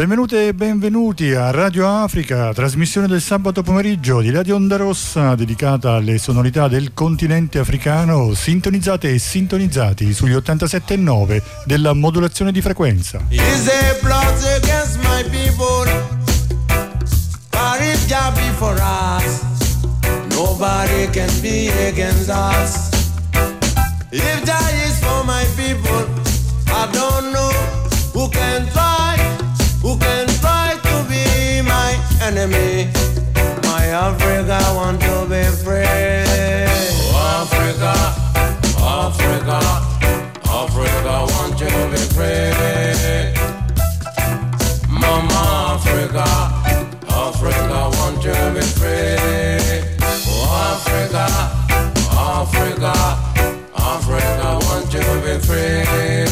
Benvenute e benvenuti a Radio Africa, trasmissione del sabato pomeriggio di Radio Onda Rossa dedicata alle sonorità del continente africano, sintonizzate e sintonizzati sugli 87.9 della modulazione di frequenza. If that is for my people, I don't enemy. My Africa want to be free. Oh, Africa, Africa, Africa want to be free. Mama Africa, Africa want to be free. Oh, Africa, Africa, Africa want to be free.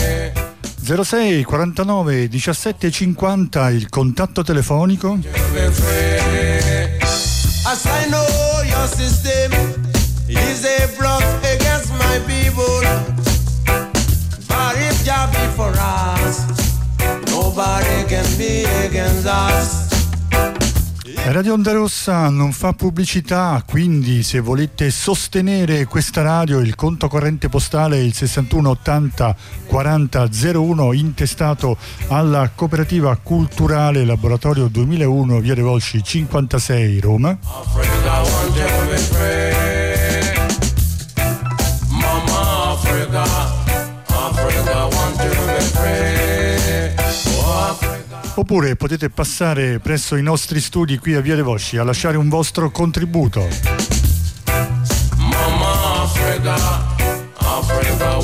06 49 17 50 il contatto telefonico. I know your system Radio Onda Rossa non fa pubblicità, quindi se volete sostenere questa radio il conto corrente postale è il 61 80 40 01 intestato alla cooperativa culturale Laboratorio 2001 Via De Volsci 56 Roma. Oppure potete passare presso i nostri studi qui a Via De Vosci a lasciare un vostro contributo. Mama Africa, Africa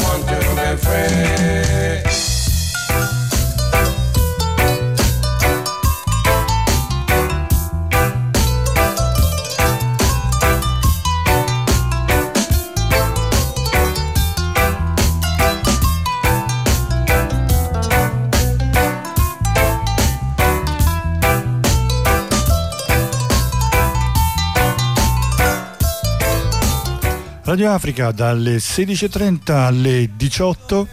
Radio Africa dalle 16.30 alle 18.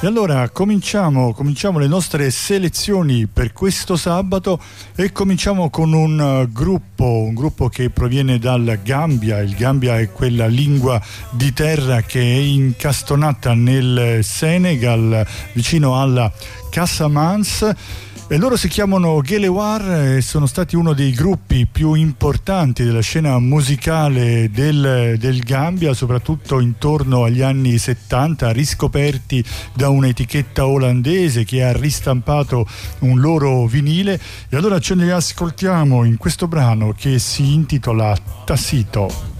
E allora cominciamo, cominciamo, le nostre selezioni per questo sabato e cominciamo con un uh, gruppo, un gruppo che proviene dal Gambia. Il Gambia è quella lingua di terra che è incastonata nel Senegal, vicino alla Casamance e loro si chiamano Gelewar e sono stati uno dei gruppi più importanti della scena musicale del, del Gambia, soprattutto intorno agli anni 70, riscoperti da un'etichetta olandese che ha ristampato un loro vinile. E allora ce ne ascoltiamo in questo brano che si intitola Tassito.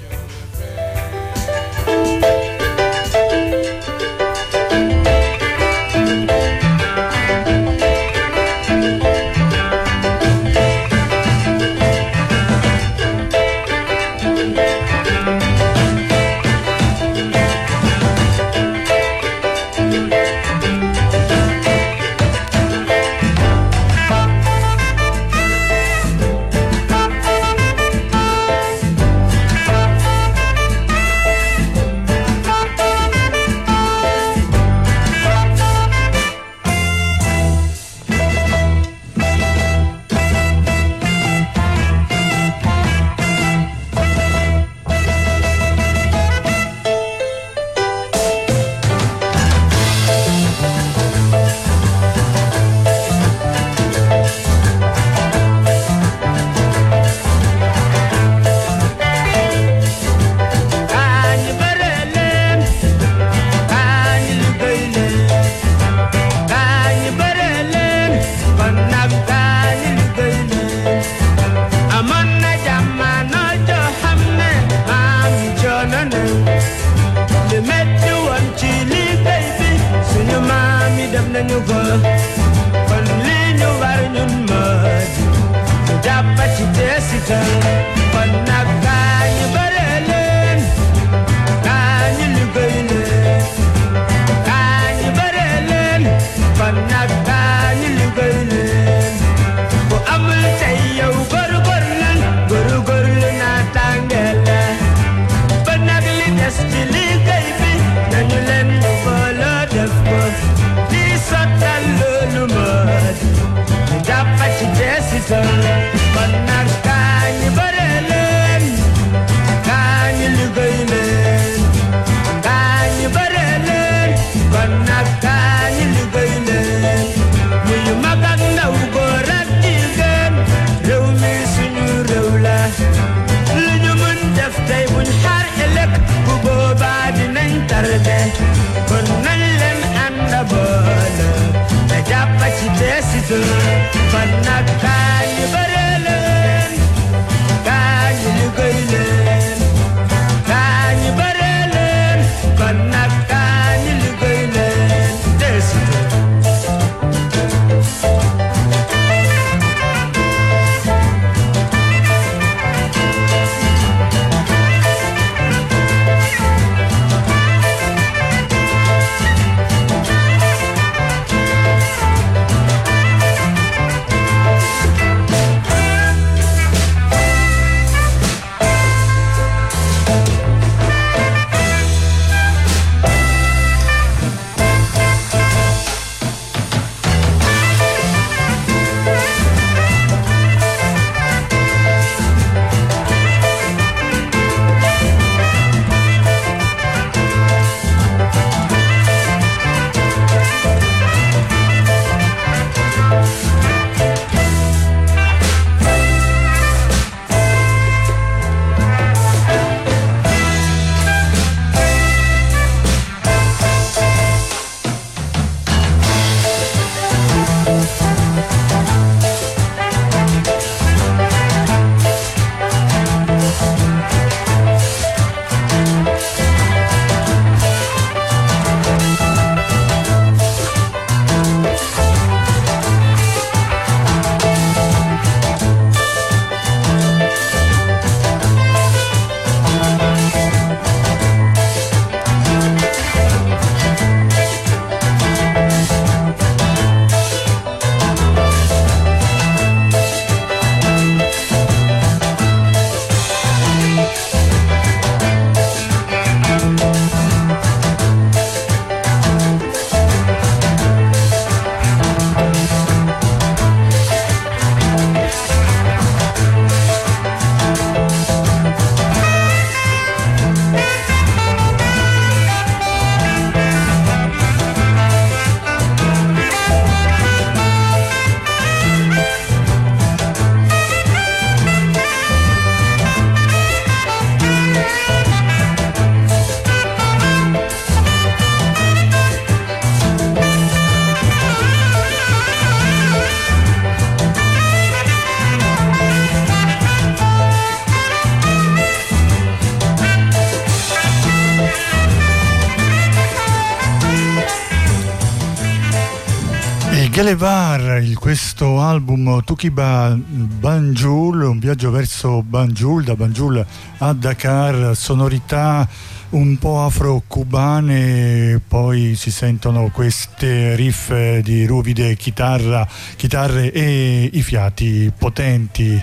Tukiba Banjul, un viaggio verso Banjul, da Banjul a Dakar, sonorità un po' afro-cubane, poi si sentono queste riff di ruvide chitarra, chitarre e i fiati potenti.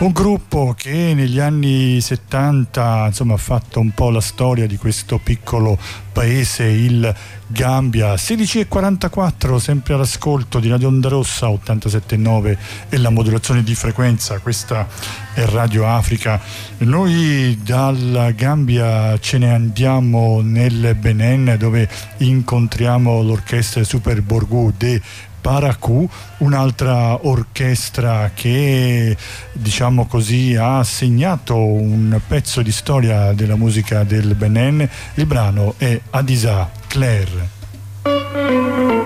Un gruppo che negli anni 70 insomma, ha fatto un po' la storia di questo piccolo paese, il Gambia. 16.44, sempre all'ascolto di Radio Onda Rossa 87.9 e la modulazione di frequenza. Questa è Radio Africa. Noi dalla Gambia ce ne andiamo nel Benin dove incontriamo l'orchestra Super Borgou de Paracu, un'altra orchestra che diciamo così ha segnato un pezzo di storia della musica del Benin. Il brano è Adisa Claire.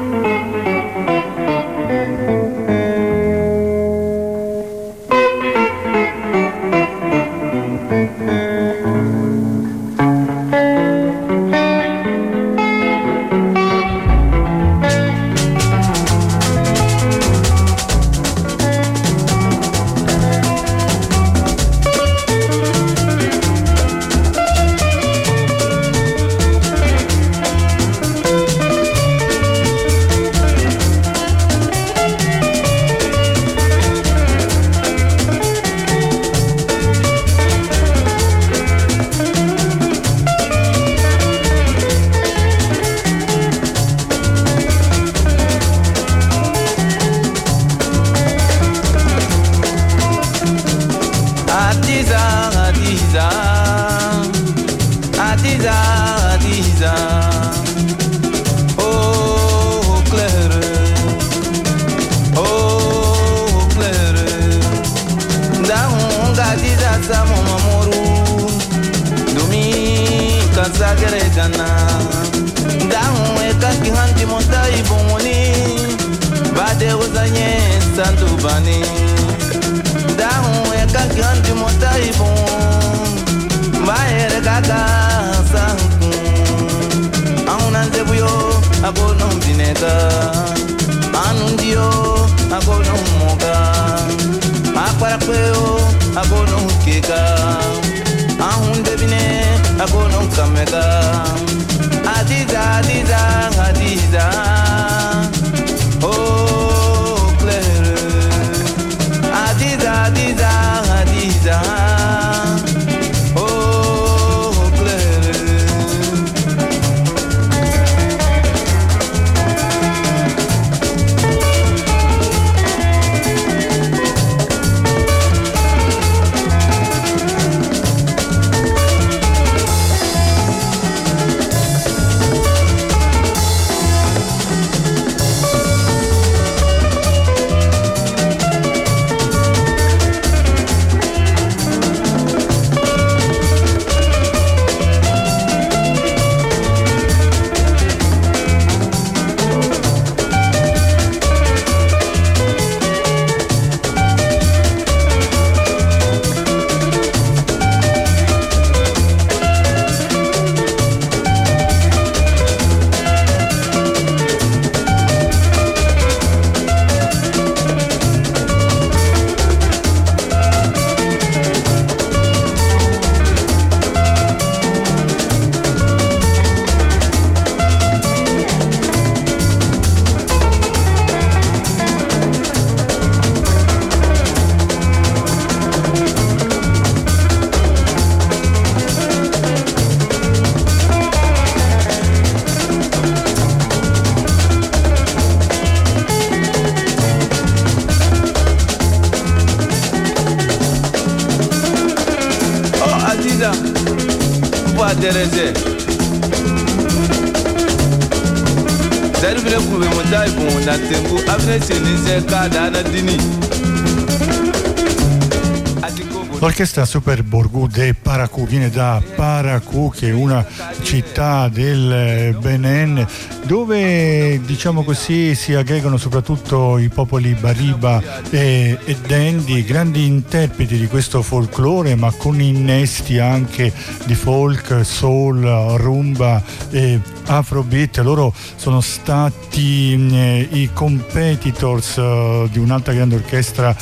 L'orchestra Super Borgù de Paracu viene da Paracu, che è una città del Benin, dove diciamo così si aggregano soprattutto i popoli Bariba e, e Dendi, grandi interpreti di questo folklore, ma con innesti anche di folk, soul, rumba e afrobeat. Loro sono stati eh, i competitors eh, di un'altra grande orchestra,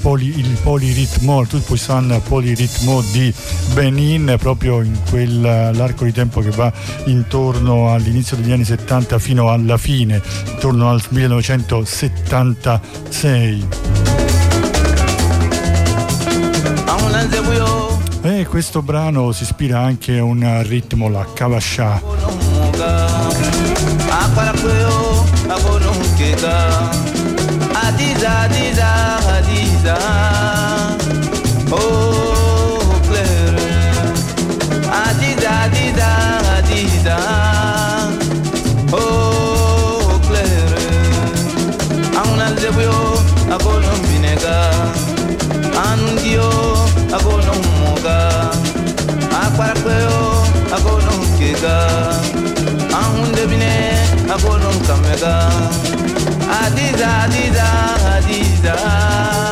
Poli- il Poliritmo, il Tout Puissant Poliritmo di Benin, proprio in quell'arco di tempo che va intorno all'inizio degli anni 70 fino alla fine, intorno al 1976. Ahuna nzebuyo, E questo brano si ispira anche a un ritmo, la Kawasha. Akono muga. Akwarakweyo, akono keka. Adiza, Adiza, Adiza. Oh, Claire. Adiza, Adiza, Adiza. Oh, Claire. Ahuna nzebuyo, akono mbineka. Anu ndio, akono muga. Akwarakweyo, akono keka. voluntad me da. Adidas, adidas, adidas.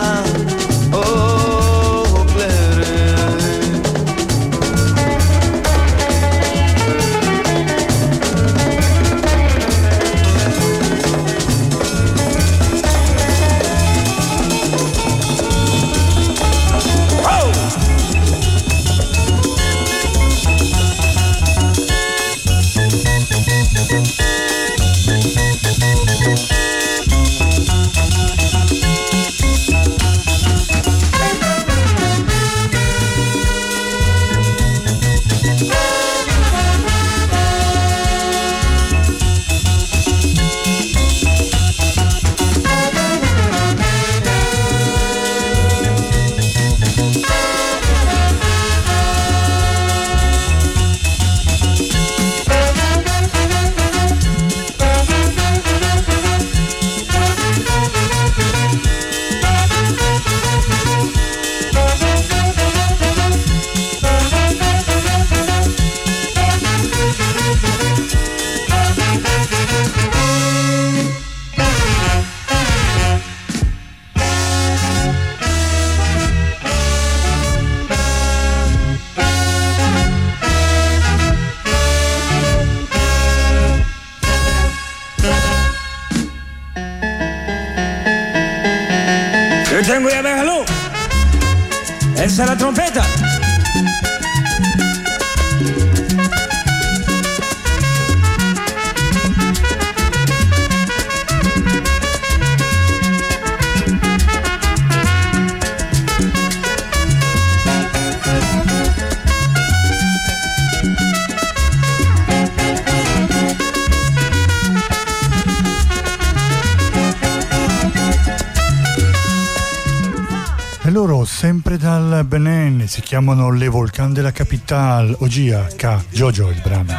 Chiamano Le Volcan della Capitale Ogia K Jojo il brano.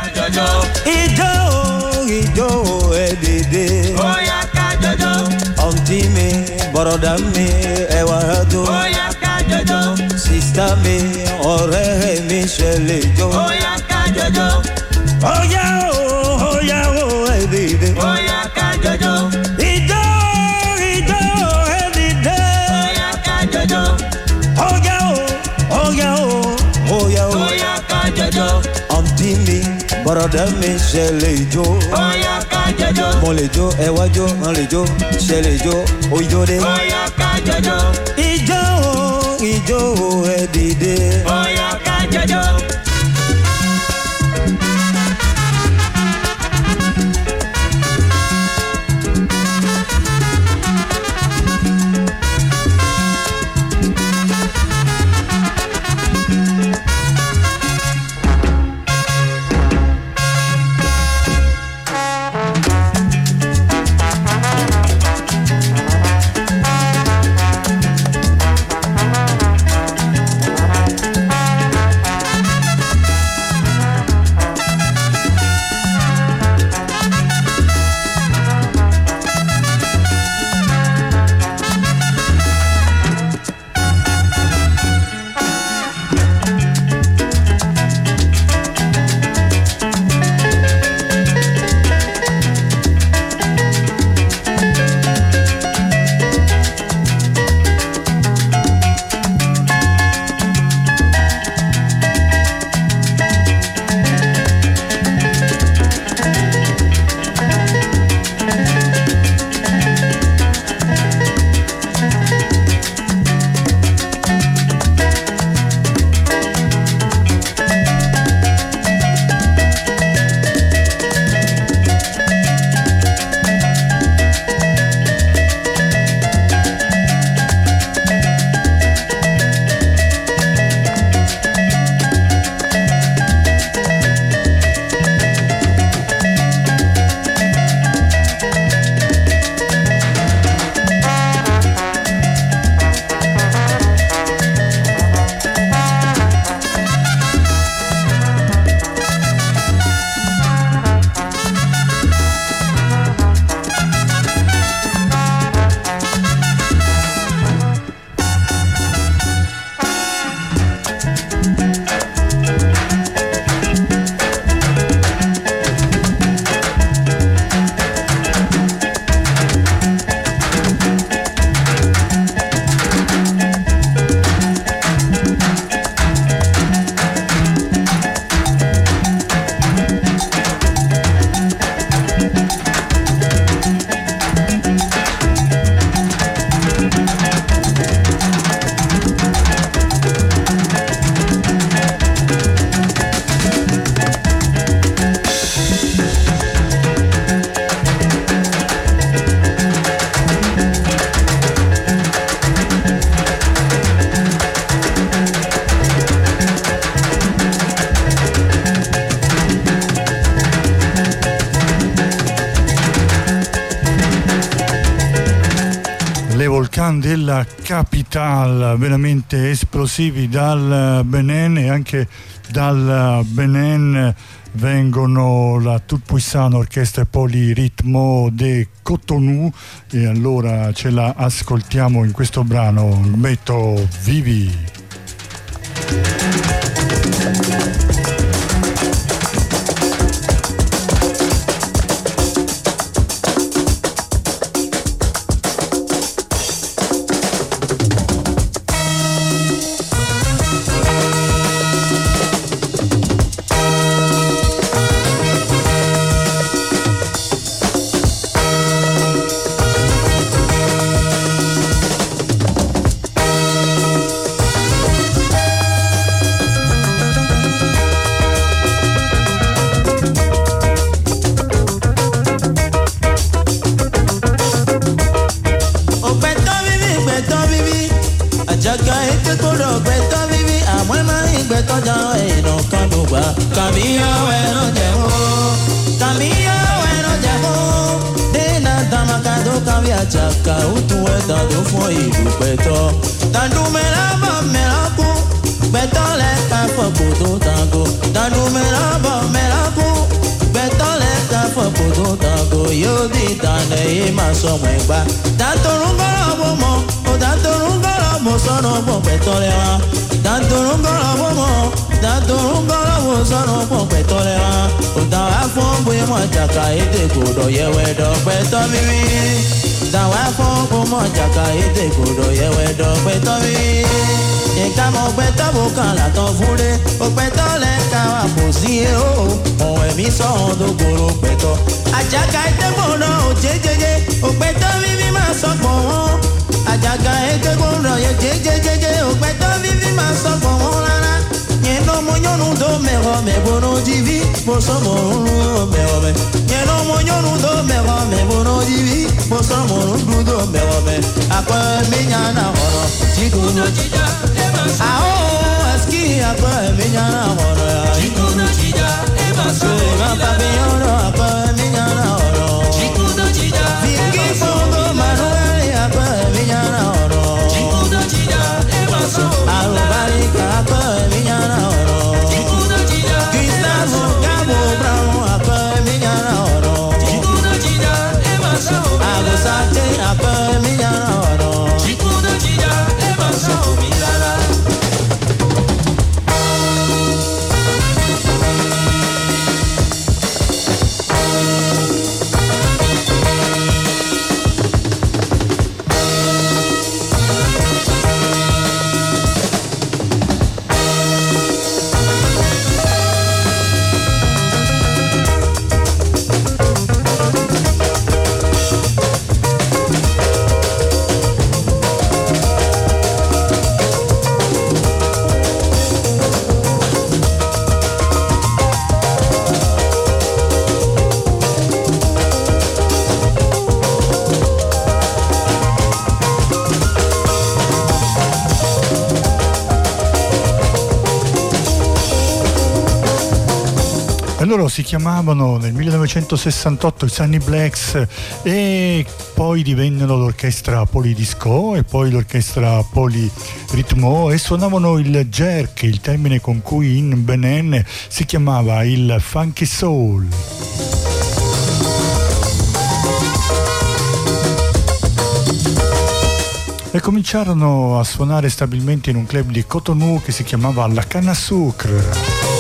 Ijo Ijo Edede Oya ka jojo Auntie mi Boroda Ẹwà ẹ̀dùn Oya ka jojo Sista mi Ọ̀rẹ́ mi ṣẹlẹ̀ jọ Oya ka jojo Oya o Oya Edede Oya bọ̀rọ̀dá mi ṣe lè jó. bóyá ká jẹjọ́. mo lè jó ẹwà jó n lè jó ṣe lè jó ojó dé. bóyá ká jẹjọ́. Le Volcan della Capitale veramente esplosivi dal Benin e anche dal Benin vengono la Tout Puissant Orchestra Poliritmo de Cotonou. E allora ce la ascoltiamo in questo brano metto vivi Aô, as que a minha namora. Segura, pavilhão. si chiamavano nel 1968 i Sunny Blacks e poi divennero l'orchestra polidisco e poi l'orchestra poliritmo e suonavano il jerk, il termine con cui in Benen si chiamava il funky soul. e cominciarono a suonare stabilmente in un club di Cotonou che si chiamava La Canna Sucre.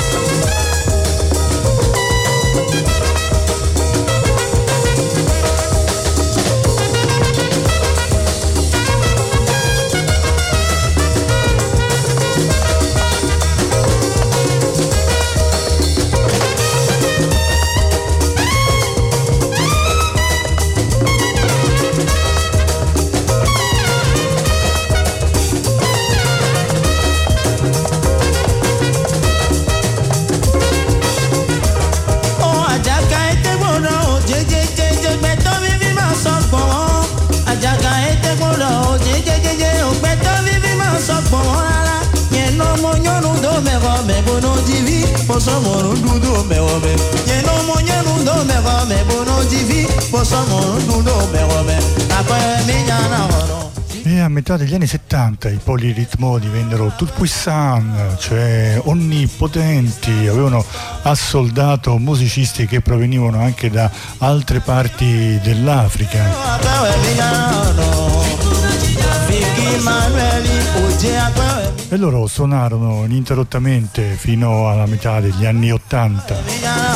metà degli anni 70 i poliritmoni vennero turpuissan, cioè onnipotenti, avevano assoldato musicisti che provenivano anche da altre parti dell'Africa e loro suonarono ininterrottamente fino alla metà degli anni 80.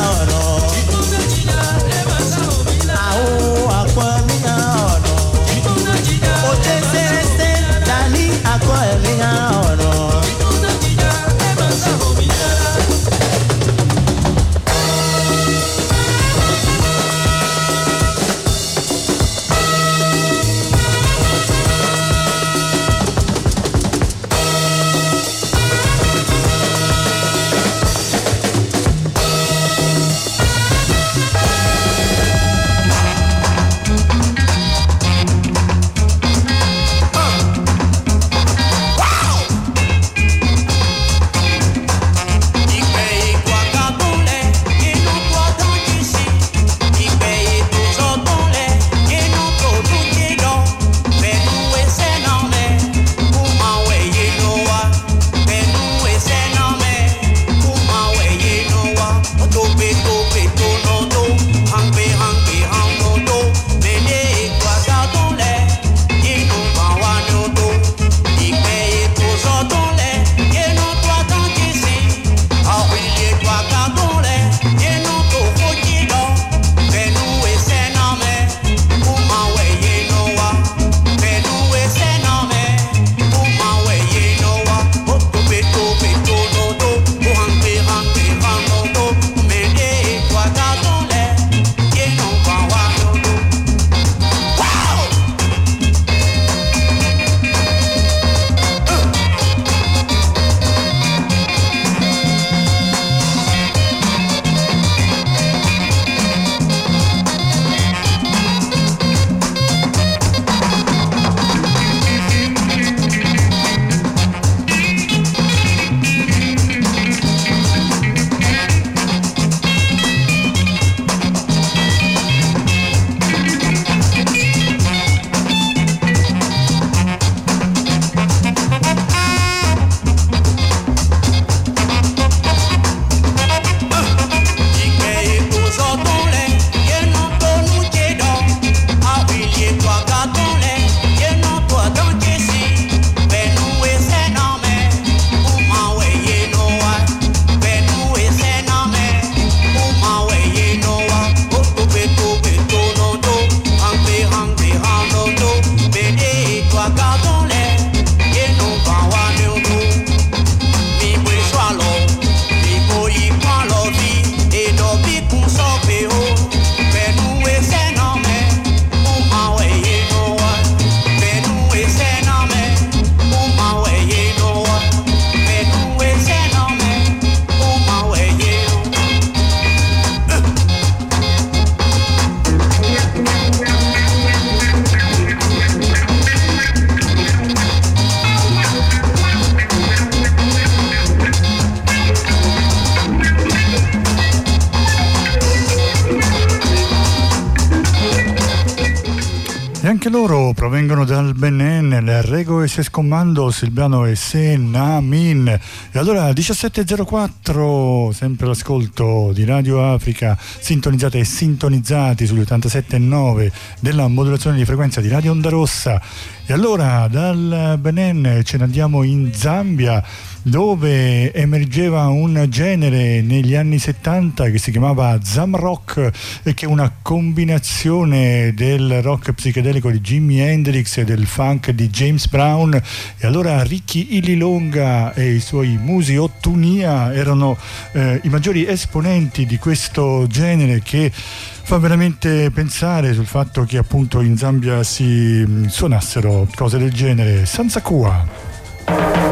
Loro provengono dal Benin, Rego e Ses Commando, Silviano e Senamin. E allora 17.04, sempre l'ascolto di Radio Africa, sintonizzate e sintonizzati sugli 87.9 della modulazione di frequenza di Radio Onda Rossa. E allora dal Benin ce ne andiamo in Zambia dove emergeva un genere negli anni 70 che si chiamava Zamrock e che è una combinazione del rock psichedelico di Jimi Hendrix e del funk di James Brown e allora Ricky Ililonga e i suoi musi Ottunia erano eh, i maggiori esponenti di questo genere che fa veramente pensare sul fatto che appunto in Zambia si suonassero cose del genere. Sanzakua.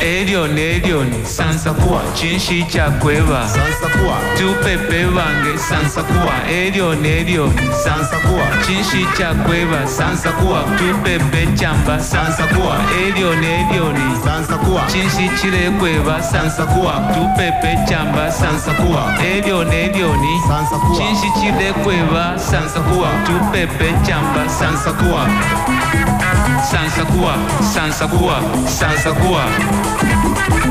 Elion Elion Sansakuwa chinshi cha kweva Sansakuwa tupepe vange Sansakuwa Elion Elion Sansakuwa chinshi cha kweva Sansakuwa tupepe chamba Sansakuwa Elion Elion Sansakuwa chinshi chile kweva Sansakuwa tupepe chamba Sansakuwa Elion Elion Sansakuwa chinshi chile kweva Sansakuwa tupepe chamba Sansakuwa Sansakuwa Sansakuwa Sansakuwa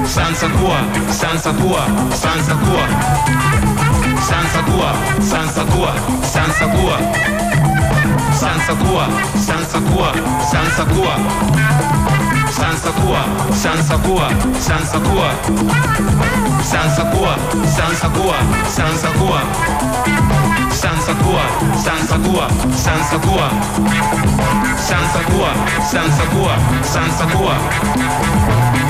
Sans à toi, sans à toi, sans à toi. Sans à toi, sans à toi, sans à toi. Sans à toi, sans à toi, sans à toi. Sans à toi, sans à toi, sans à toi. Sans à toi, sans à toi, sans à toi. Sans à toi, sans à toi, sans à toi. Sans à toi, sans à toi, sans à toi.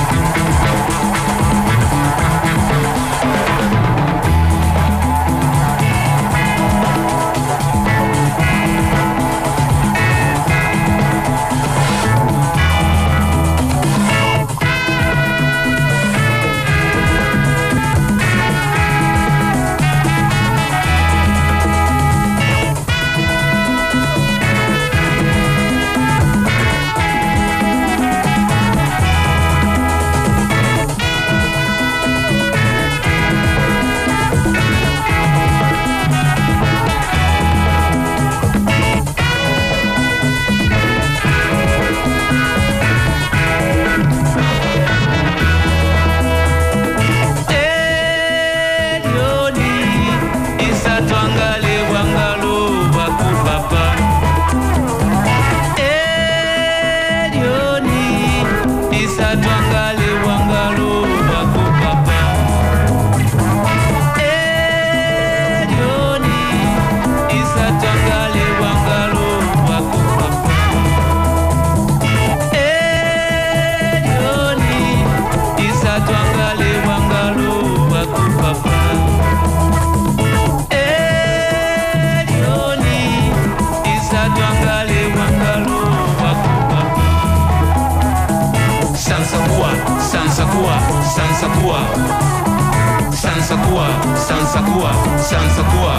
Sansa Kua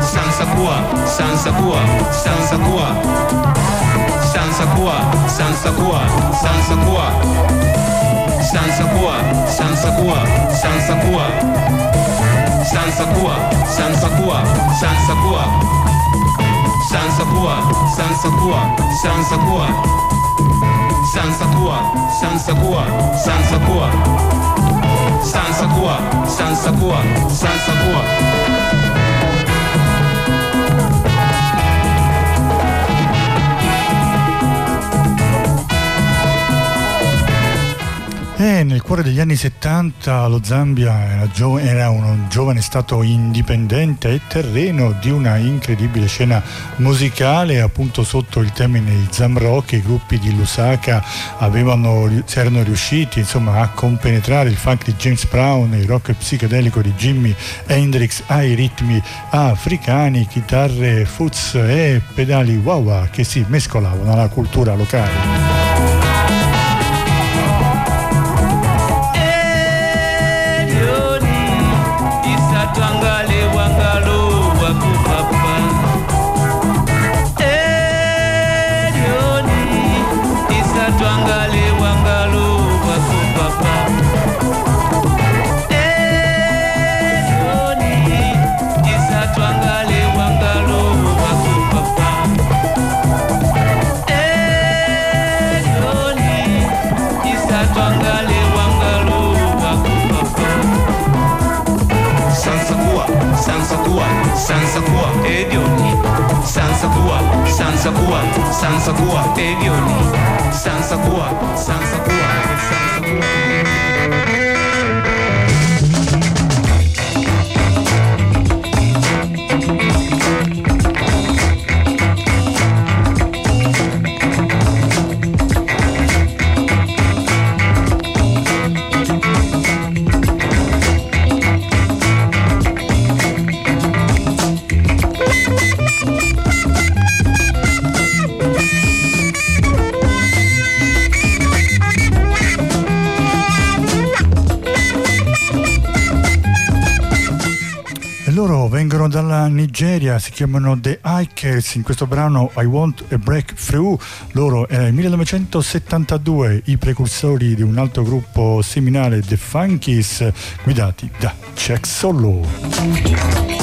Sansa Kua Sansa Kua Sansa Kua Sansa Kua Sansa Kua Sansa Kua Sansa Kua Sansa Kua Sansa Kua Sansa Kua Sansa Kua Sansa Kua Sansa Kua Sansa Kua Sansa Kua Sansa Kua Sansa Kua Sansa Kua 山，山，山，山。Sansakua. Sansakua, Sansakua, Sansakua. anni 70 lo Zambia era, gio- era, un giovane stato indipendente e terreno di una incredibile scena musicale appunto sotto il termine Zamrock i gruppi di Lusaka avevano, erano riusciti insomma, a compenetrare il funk di James Brown il rock psichedelico di Jimi Hendrix ai ritmi africani chitarre fuzz e pedali wah che si mescolavano alla cultura locale sans à quoi, t'es violé, vengono dalla Nigeria, si chiamano The Hikers, in questo brano I Want a Breakthrough, loro era il 1972, i precursori di un altro gruppo seminale, The Funkies, guidati da Jack Solo.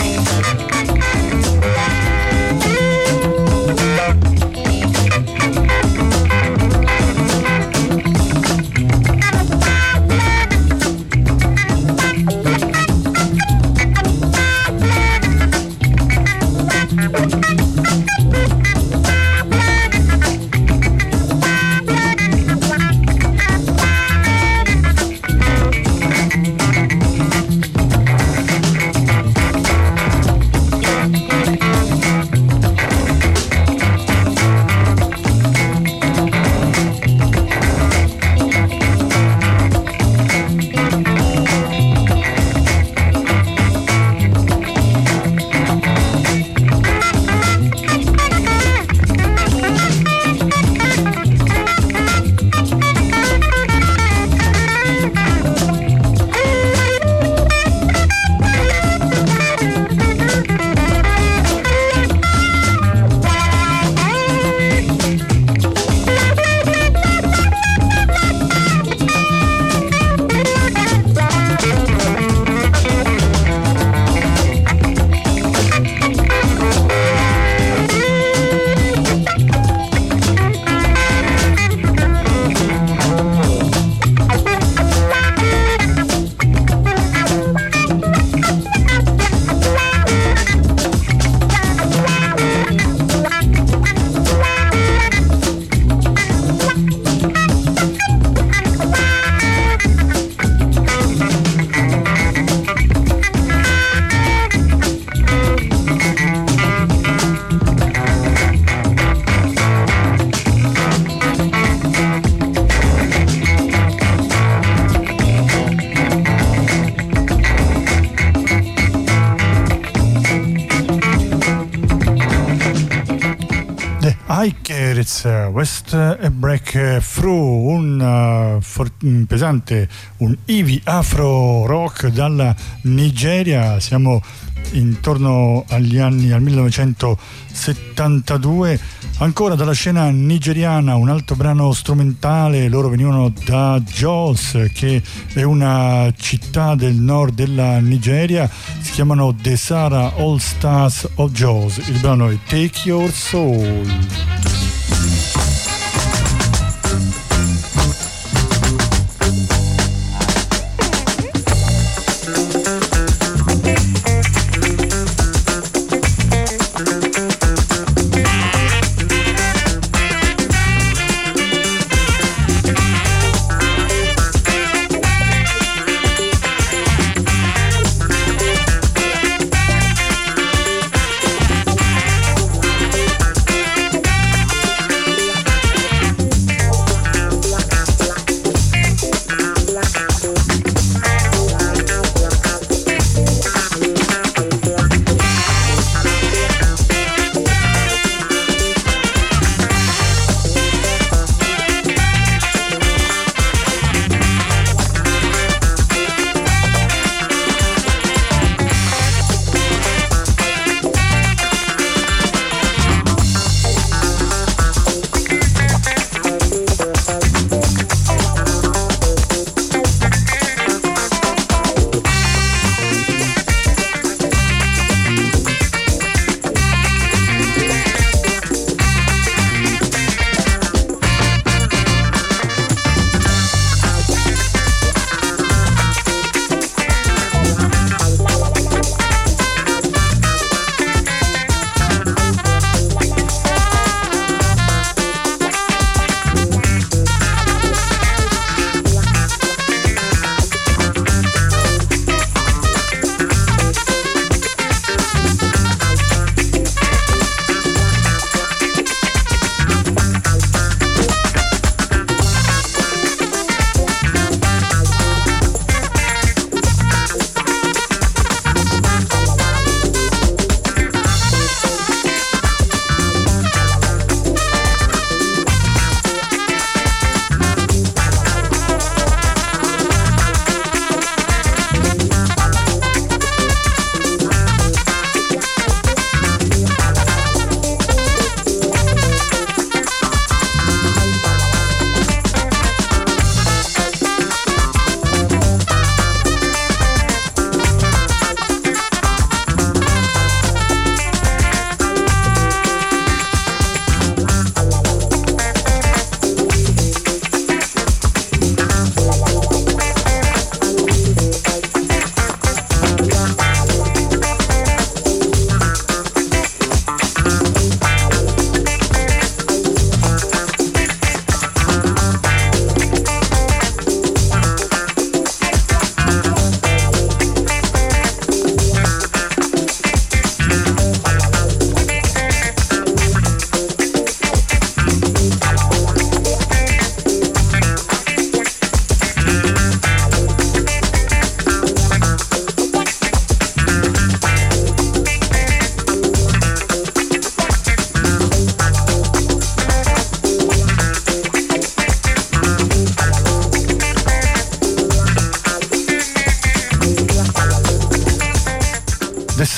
Pesante, un Ivi Afro Rock dalla Nigeria. Siamo intorno agli anni al 1972. Ancora dalla scena nigeriana, un altro brano strumentale. Loro venivano da Jos, che è una città del nord della Nigeria. Si chiamano Desara All Stars of Jos. Il brano è Take Your Soul.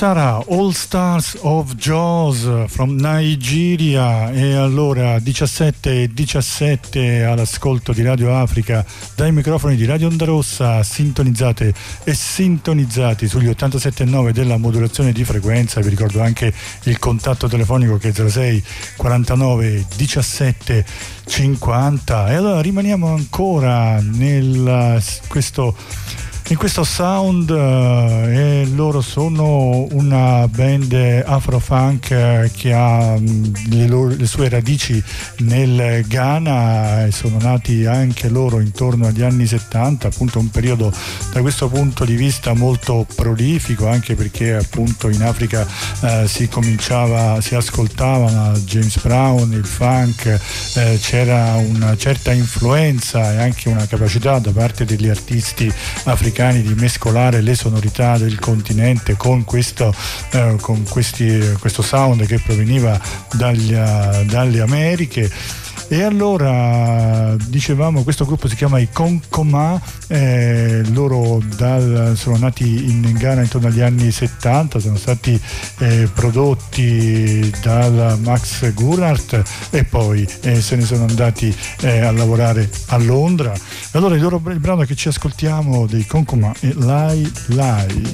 Sarà All Stars of Jaws from Nigeria. E allora 17 e 17 all'ascolto di Radio Africa dai microfoni di Radio Onda Rossa sintonizzate e sintonizzati sugli 87.9 della modulazione di frequenza. Vi ricordo anche il contatto telefonico che è 06 49 17 50 e allora rimaniamo ancora nel questo in questo sound eh, e loro sono una band afro-funk eh, che ha mh, le, loro- le sue radici nel Ghana e sono nati anche loro intorno agli anni 70, appunto un periodo da questo punto di vista molto prolifico anche perché appunto in Africa eh, si cominciava, si ascoltava James Brown, il funk, eh, c'era una certa influenza e anche una capacità da parte degli artisti africani di mescolare le sonorità del continente con questo, eh, con questi, questo sound che proveniva dagli, eh, dalle Americhe. E allora dicevamo questo gruppo si chiama i Concoma, eh, loro dal- sono nati in Ghana intorno agli anni 70, sono stati eh, prodotti dal Max Gurnart e poi eh, se ne sono andati eh, a lavorare a Londra. Allora il, loro, il brano che ci ascoltiamo dei Concoma è Lai Lai.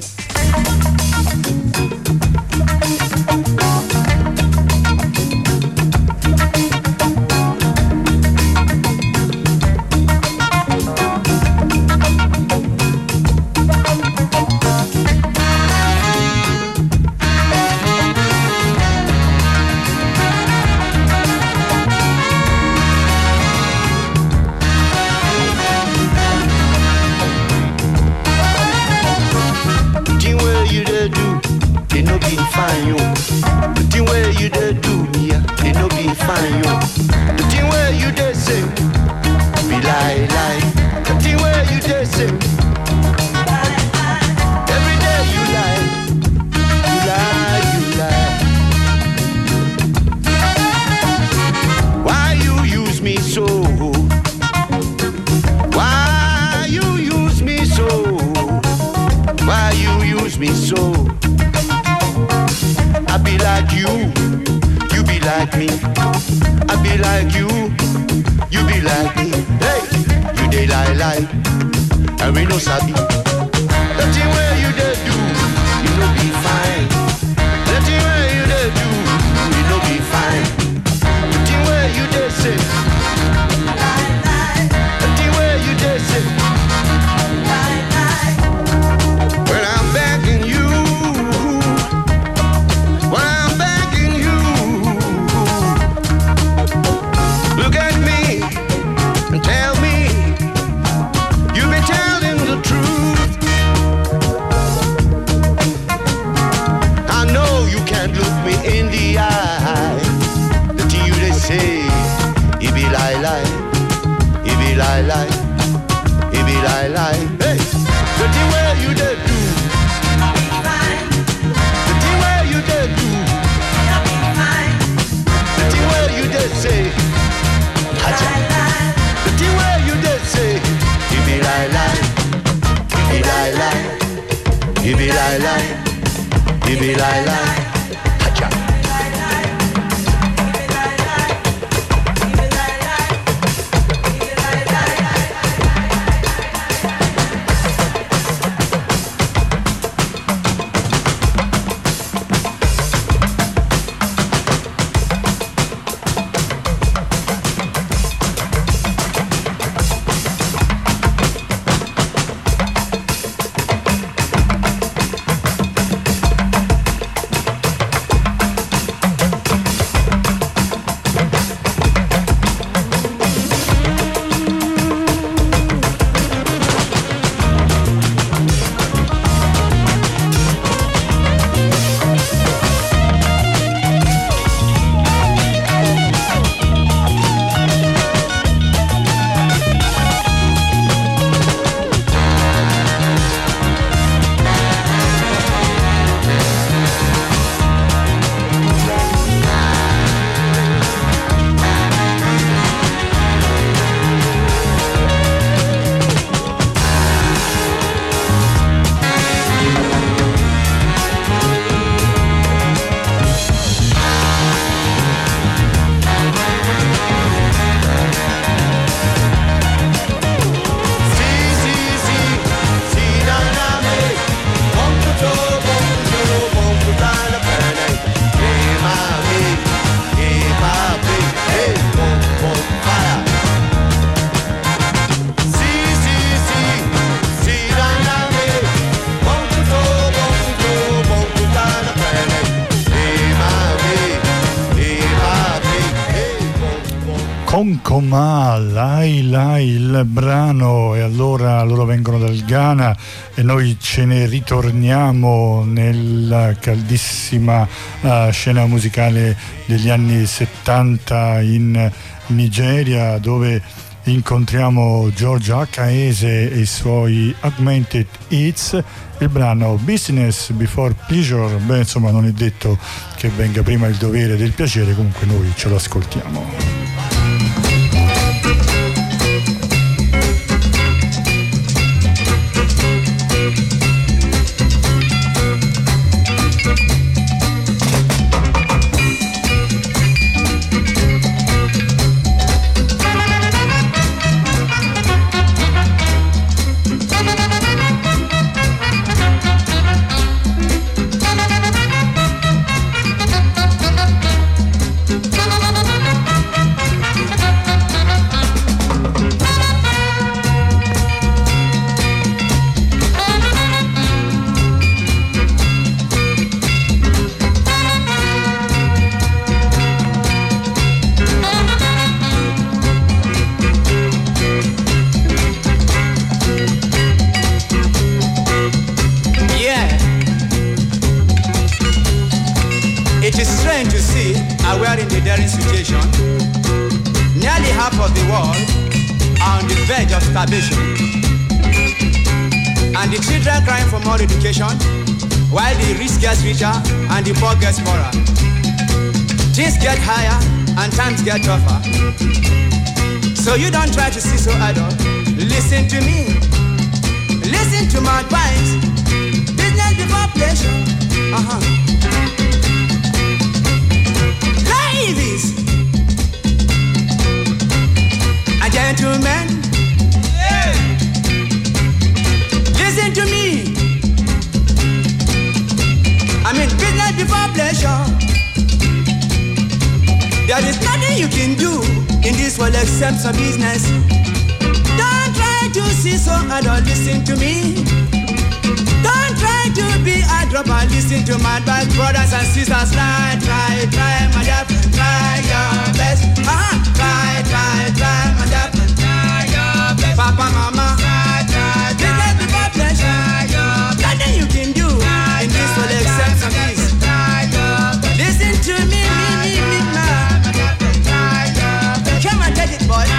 Mon Coma, Lai Lai il brano e allora loro vengono dal Ghana e noi ce ne ritorniamo nella caldissima uh, scena musicale degli anni 70 in Nigeria dove incontriamo Giorgio Accaese e i suoi Augmented Hits. Il brano Business Before Pleasure. Beh insomma non è detto che venga prima il dovere del piacere comunque noi ce lo ascoltiamo get higher and times get tougher. So you don't try to see so idle. Listen to me. Listen to my advice. Business before pleasure. Uh-huh. Ladies and gentlemen. Yeah. Listen to me. I mean business before pleasure. There is nothing you can do in this world except some business. Don't try to see so I don't listen to me. Don't try to be a dropper, listen to my advice, brothers and sisters. Try, try, try, my dear friend, try your best. Uh-huh. Try, try, try, my dear friend, try your best. Papa, mama, try, try, try. Before pleasure. Nothing you can do in this world except some business. Listen to me, hit,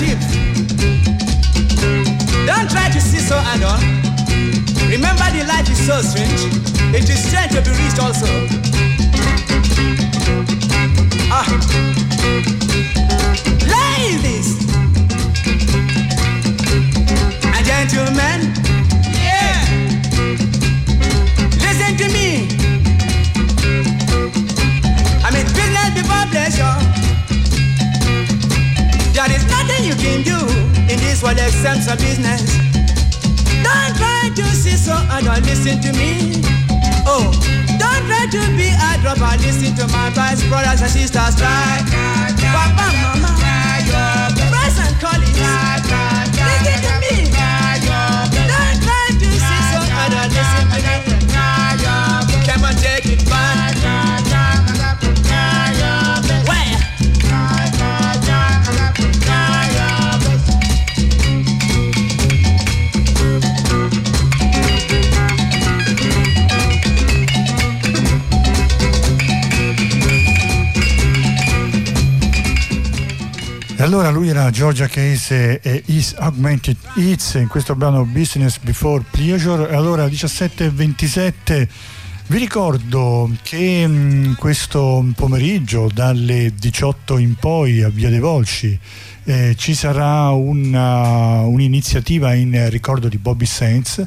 try. Don't try to see so add-on. Remember the life is so strange. It is strange to be reached also. Ah. Ladies and gentlemen. Yeah. Listen to me. I mean, business before pleasure. Nothing you in this world except some business. Don't try to see so and don't listen to me. Oh, don't try to be a dropper. Listen to my advice, brothers and sisters. Try, Papa, Mama, friends and colleagues. Listen to me. Don't try to see so and don't listen to me. Come on, take it back. Allora lui era Giorgia Case e Is Augmented Hits in questo brano Business Before Pleasure. E allora 17 e 27 Vi ricordo che mh, questo pomeriggio dalle 18 in poi a Via dei Volsci eh, ci sarà una, un'iniziativa in ricordo di Bobby Sainz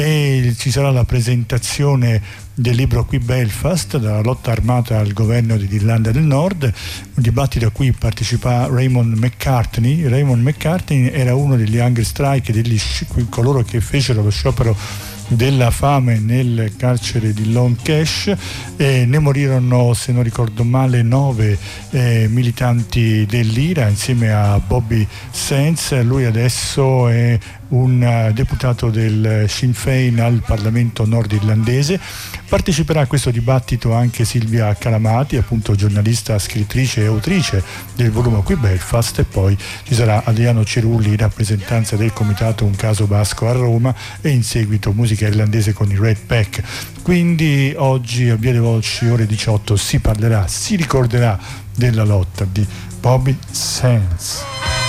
e ci sarà la presentazione del libro qui Belfast, dalla lotta armata al governo dell'Irlanda del Nord, un dibattito a cui partecipa Raymond McCartney. Raymond McCartney era uno degli Hunger Strike, degli, coloro che fecero lo sciopero della fame nel carcere di Long Cash eh, ne morirono se non ricordo male nove eh, militanti dell'IRA insieme a Bobby Sands lui adesso è un uh, deputato del Sinn Féin al Parlamento nordirlandese. Parteciperà a questo dibattito anche Silvia Calamati, appunto giornalista, scrittrice e autrice del volume Qui Belfast e poi ci sarà Adriano Cerulli rappresentanza del comitato Un caso basco a Roma e in seguito musica irlandese con i Red Pack. Quindi oggi a Via dei Volci ore 18 si parlerà, si ricorderà della lotta di Bobby Sands.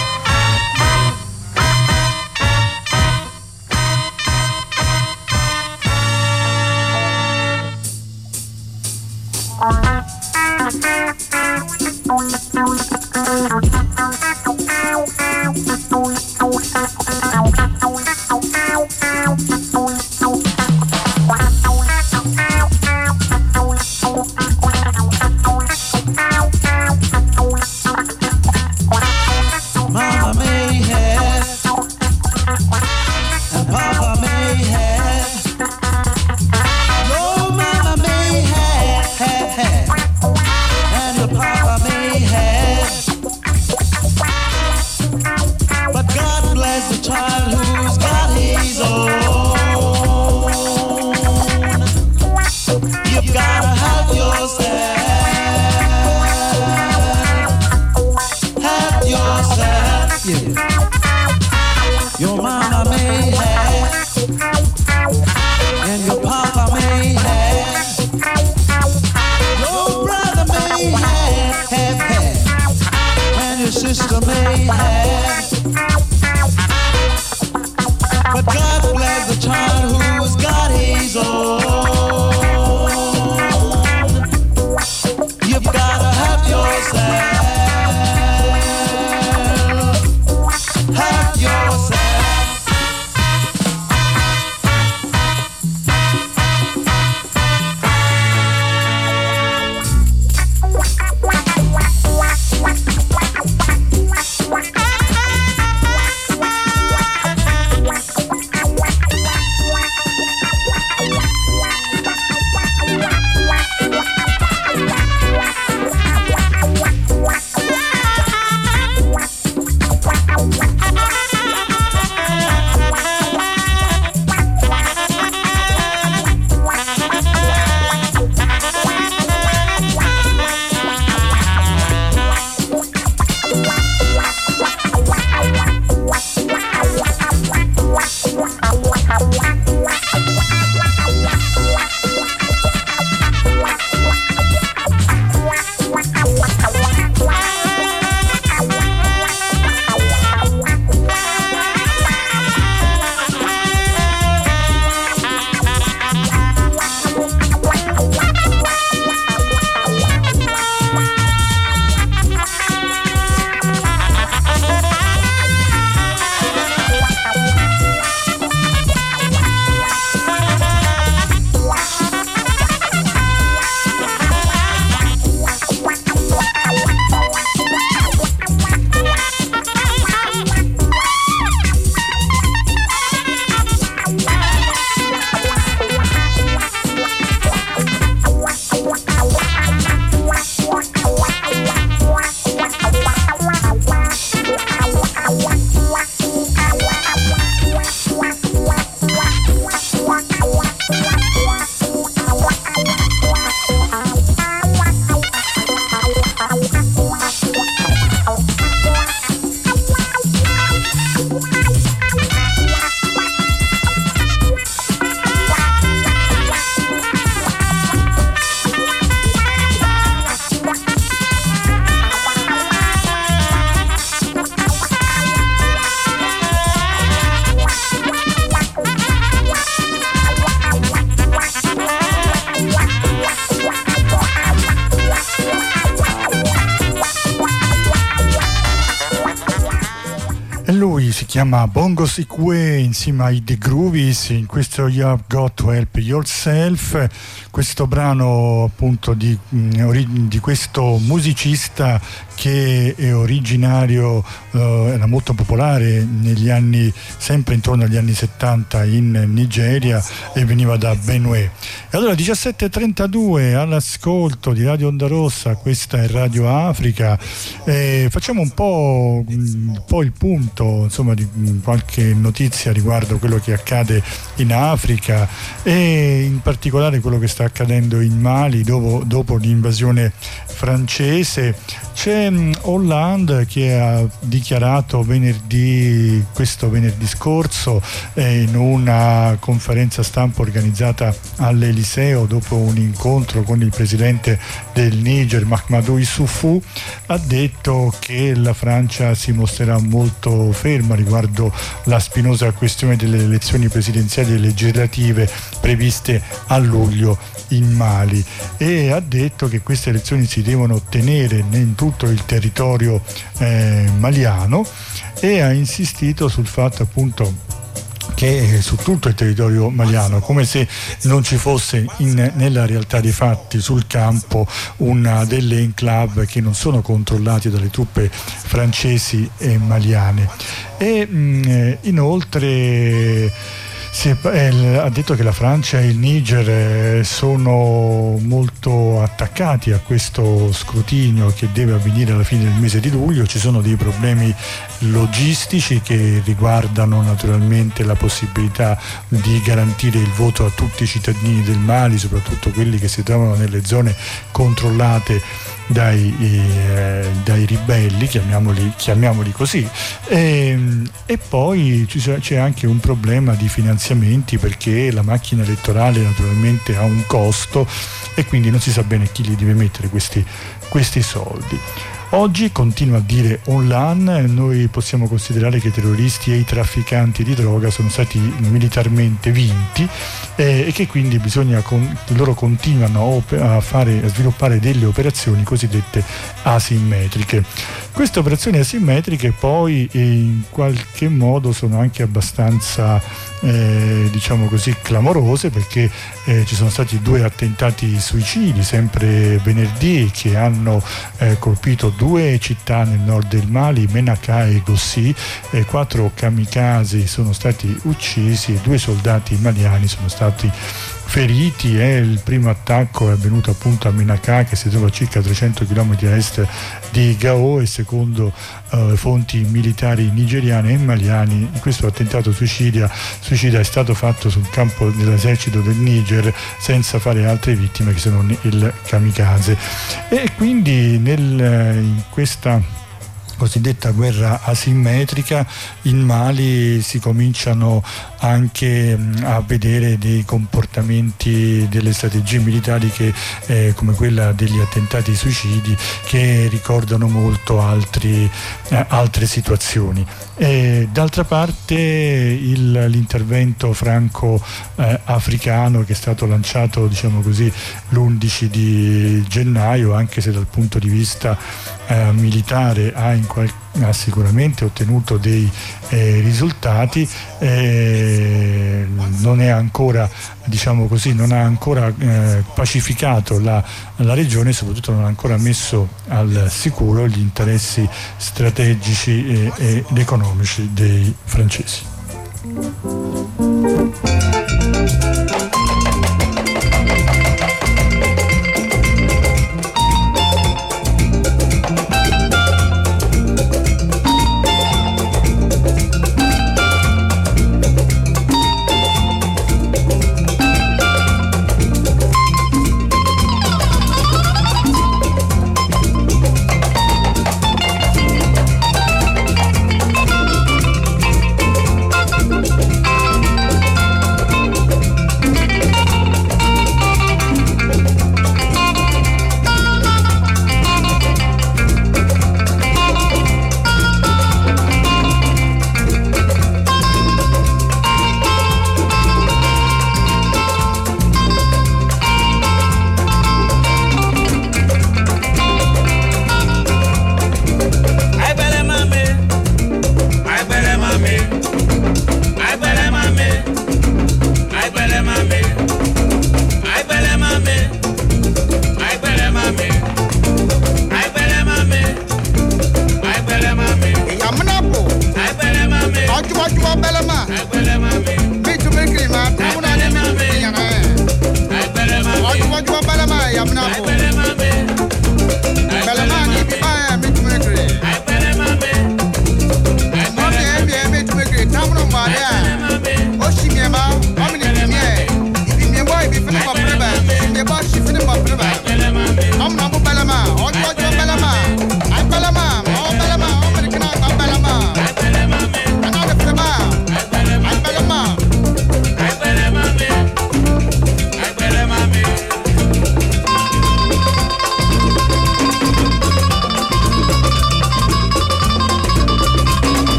Chiama Bongo Sikwe insieme ai The Groovies in questo You Have Got to Help Yourself questo brano appunto di, mm, di questo musicista che è originario, eh, era molto popolare negli anni, sempre intorno agli anni 70 in Nigeria e veniva da Benue. Allora 17.32 all'ascolto di Radio Onda Rossa, questa è Radio Africa, eh, facciamo un po', un po' il punto insomma, di qualche notizia riguardo quello che accade in Africa e in particolare quello che sta accadendo in Mali dopo, dopo l'invasione francese. C'è mm, Hollande che ha dichiarato venerdì, questo venerdì scorso eh, in una conferenza stampa organizzata all'Eliseo dopo un incontro con il presidente del Niger Mahamadou Issoufou ha detto che la Francia si mostrerà molto ferma riguardo la spinosa questione delle elezioni presidenziali e legislative previste a luglio in Mali. E ha detto che queste elezioni si devono ottenere in tutto il territorio eh, maliano e ha insistito sul fatto appunto che su tutto il territorio maliano, come se non ci fosse in, nella realtà dei fatti sul campo una delle enclave che non sono controllate dalle truppe francesi e maliane. E mh, inoltre è, eh, ha detto che la Francia e il Niger eh, sono molto attaccati a questo scrutinio che deve avvenire alla fine del mese di luglio, ci sono dei problemi logistici che riguardano naturalmente la possibilità di garantire il voto a tutti i cittadini del Mali, soprattutto quelli che si trovano nelle zone controllate dai, eh, dai ribelli, chiamiamoli, chiamiamoli così, e, e poi c'è anche un problema di finanziamenti perché la macchina elettorale naturalmente ha un costo e quindi non si sa bene chi li deve mettere questi, questi soldi. Oggi continua a dire Online, noi possiamo considerare che i terroristi e i trafficanti di droga sono stati militarmente vinti eh, e che quindi bisogna con, loro continuano a, fare, a sviluppare delle operazioni cosiddette asimmetriche. Queste operazioni asimmetriche poi eh, in qualche modo sono anche abbastanza eh, diciamo così clamorose perché eh, ci sono stati due attentati suicidi sempre venerdì che hanno eh, colpito due città nel nord del Mali, Menaka e Gossi, quattro kamikaze sono stati uccisi e due soldati maliani sono stati feriti eh, il primo attacco è avvenuto appunto a Menaka che si trova a circa 300 km a est di Gao e secondo eh, fonti militari nigeriane e maliani questo attentato suicida, suicida è stato fatto sul campo dell'esercito del Niger senza fare altre vittime che sono il kamikaze. E quindi nel, in questa cosiddetta guerra asimmetrica in Mali si cominciano anche a vedere dei comportamenti delle strategie militari che, eh, come quella degli attentati suicidi che ricordano molto altri, eh, altre situazioni. E, d'altra parte il, l'intervento franco-africano eh, che è stato lanciato diciamo così, l'11 di gennaio, anche se dal punto di vista eh, militare ha, qual- ha, sicuramente ottenuto dei eh, risultati, eh, non ancora, diciamo così, non ha ancora eh, pacificato la, la regione e soprattutto non ha ancora messo al sicuro gli interessi strategici ed economici dei francesi.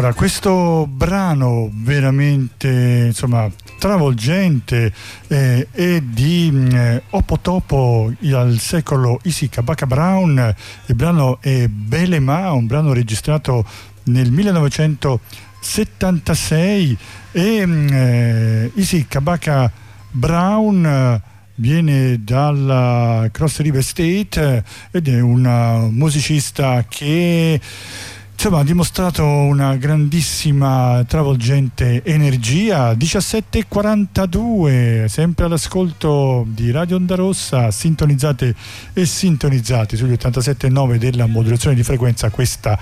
Allora, questo brano veramente insomma, travolgente eh, e di eh, Opotopo al secolo Isika Baka Brown, il brano è Belema, un brano registrato nel 1976 e mm, eh, Isika Baka Brown viene dalla Cross River State eh, ed è una musicista che insomma, ha dimostrato una grandissima travolgente energia. 17.42 sempre all'ascolto di Radio Onda Rossa sintonizzate e sintonizzati sugli 87.9 della modulazione di frequenza questa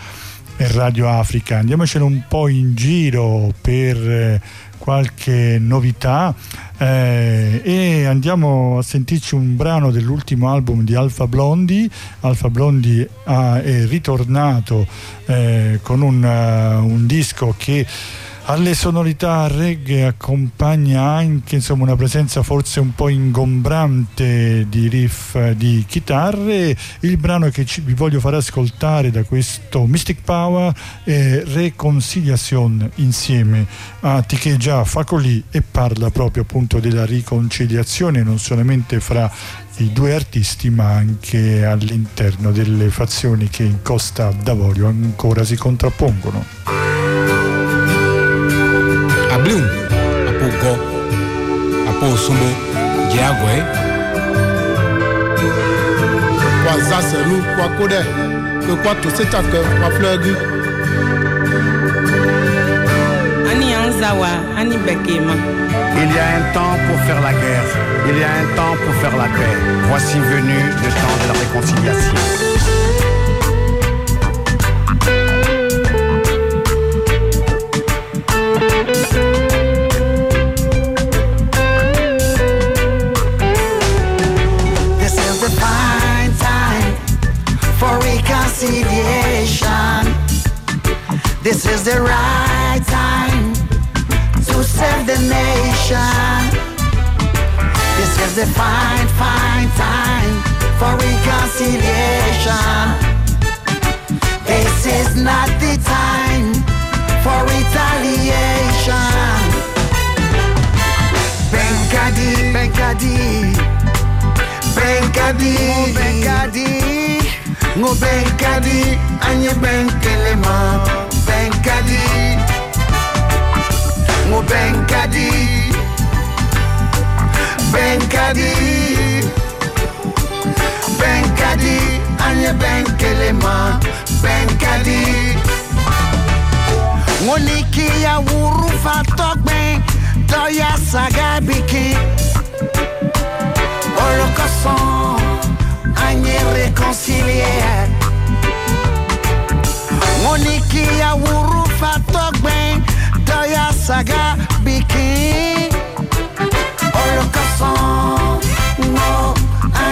è Radio Africa. Andiamocene un po' in giro per eh, qualche novità eh, e andiamo a sentirci un brano dell'ultimo album di Alfa Blondi Alfa Blondi ha, è ritornato eh, con un, uh, un disco che alle sonorità reggae accompagna anche insomma, una presenza forse un po' ingombrante di riff di chitarre. Il brano che ci, vi voglio far ascoltare da questo Mystic Power è Reconciliation insieme a Ticheja Facoli e parla proprio appunto della riconciliazione non solamente fra i due artisti ma anche all'interno delle fazioni che in Costa d'Avorio ancora si contrappongono. Ablum, apo go, apo sumbo, diagwe. Kwa zase lu, kwa kode, ke kwa to se kwa flegu. Ani Anzawa, Ani Bekema. Il y a un temps pour faire la guerre, il y a un temps pour faire la paix. Voici venu le temps de la réconciliation. This is the right time to save the nation. This is the fine, fine time for reconciliation. This is not the time for retaliation. Benkadi, Benkadi. Benkadi, Benkadi, Ngo Benkadi, Anye Benkelema, Mobenkadi Mobenkadi Benkadi Benkadi Anye Benkelema Benkadi Ngoniki ya wurufa tokben Toya sagabiki Olokosan Anye réconcilier wọ́n ní kí awúrú fatọ́gbẹ́n dọ́yà ṣàgá bìkín. Ọ̀rọ̀ kan sàn wọ́n á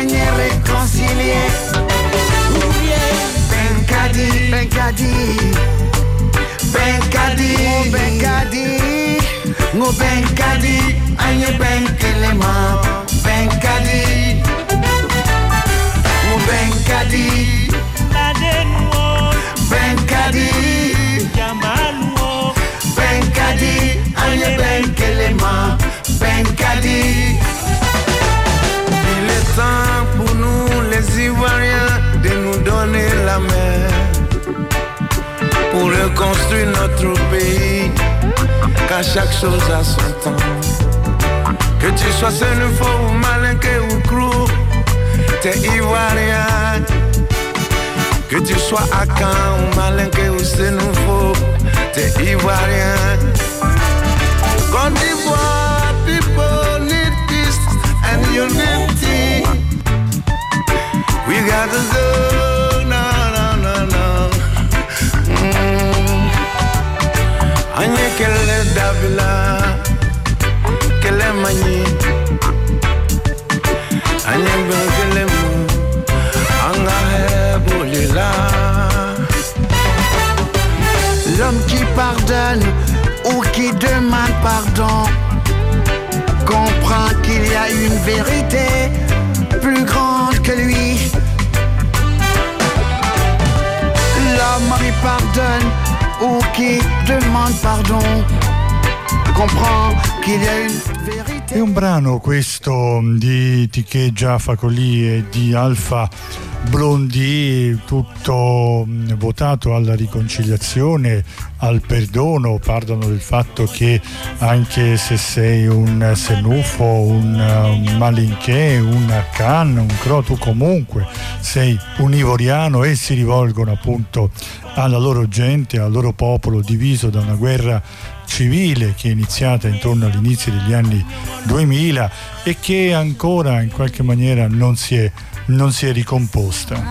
yẹn. Bẹ́ńkádì Bẹ́ńkádì Bẹ́ńkádì Bẹ́ńkádì Ngo Bẹ́ńkádì Anye Bẹ́ńkélema Bẹ́ńkádì Ngo Bẹ́ńkádì. Benkadi, Benkadi, Benkadi. Il est temps pour nous les Ivoiriens de nous donner la main pour reconstruire notre pays, car chaque chose a son temps. Que tu sois nouveau ou malinqué ou crou, t'es Ivoirien. Que tu sois à Caen ou malinqué ou nouveau, t'es Ivoirien. Côte d'Ivoire, people need peace and unity. We gotta go, no, kele pardonne ou qui demande pardon comprend qu'il y a une vérité plus grande que lui. L'homme qui pardonne ou qui demande pardon comprend qu'il y a une vérité. È un brano questo di Ticheggia Facoli e di Alfa Blondi, tutto mh, votato alla riconciliazione, al perdono, parlano del fatto che anche se sei un senufo, un, uh, malinché, un can, un cro, tu comunque sei un ivoriano e si rivolgono appunto alla loro gente, al loro popolo diviso da una guerra civile che è iniziata intorno all'inizio degli anni 2000 e che ancora in qualche maniera non si è, non si è ricomposta.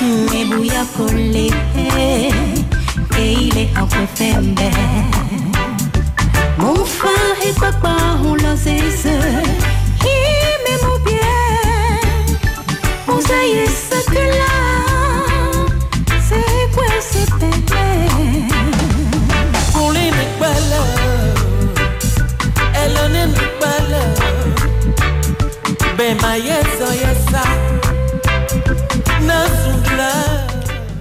Mebuya kole Eile hawe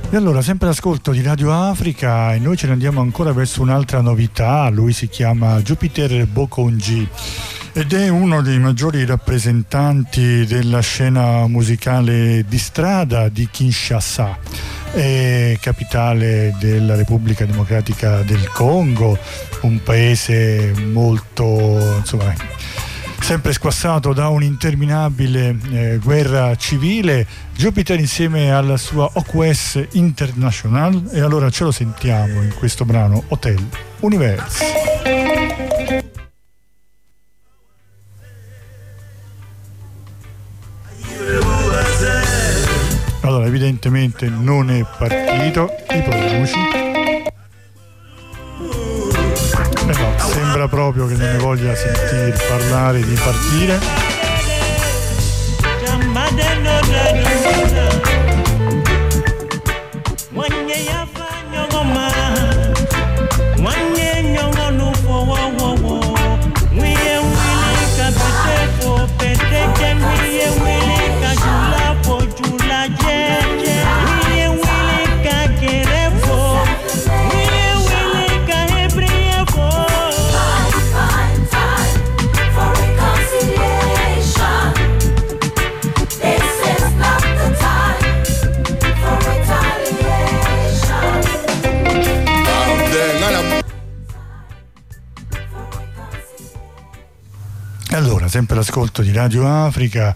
E allora, sempre l'ascolto di Radio Africa e noi ce ne andiamo ancora verso un'altra novità, lui si chiama Jupiter Bokonji ed è uno dei maggiori rappresentanti della scena musicale di strada di Kinshasa, capitale della Repubblica Democratica del Congo, un paese molto insomma sempre squassato da un'interminabile eh, guerra civile, Jupiter insieme alla sua OQS International e allora ce lo sentiamo in questo brano Hotel Universe. Allora evidentemente non è partito, i produci. Sembra proprio che non ne voglia sentir parlare di partire. Allora, sempre l'ascolto di Radio Africa.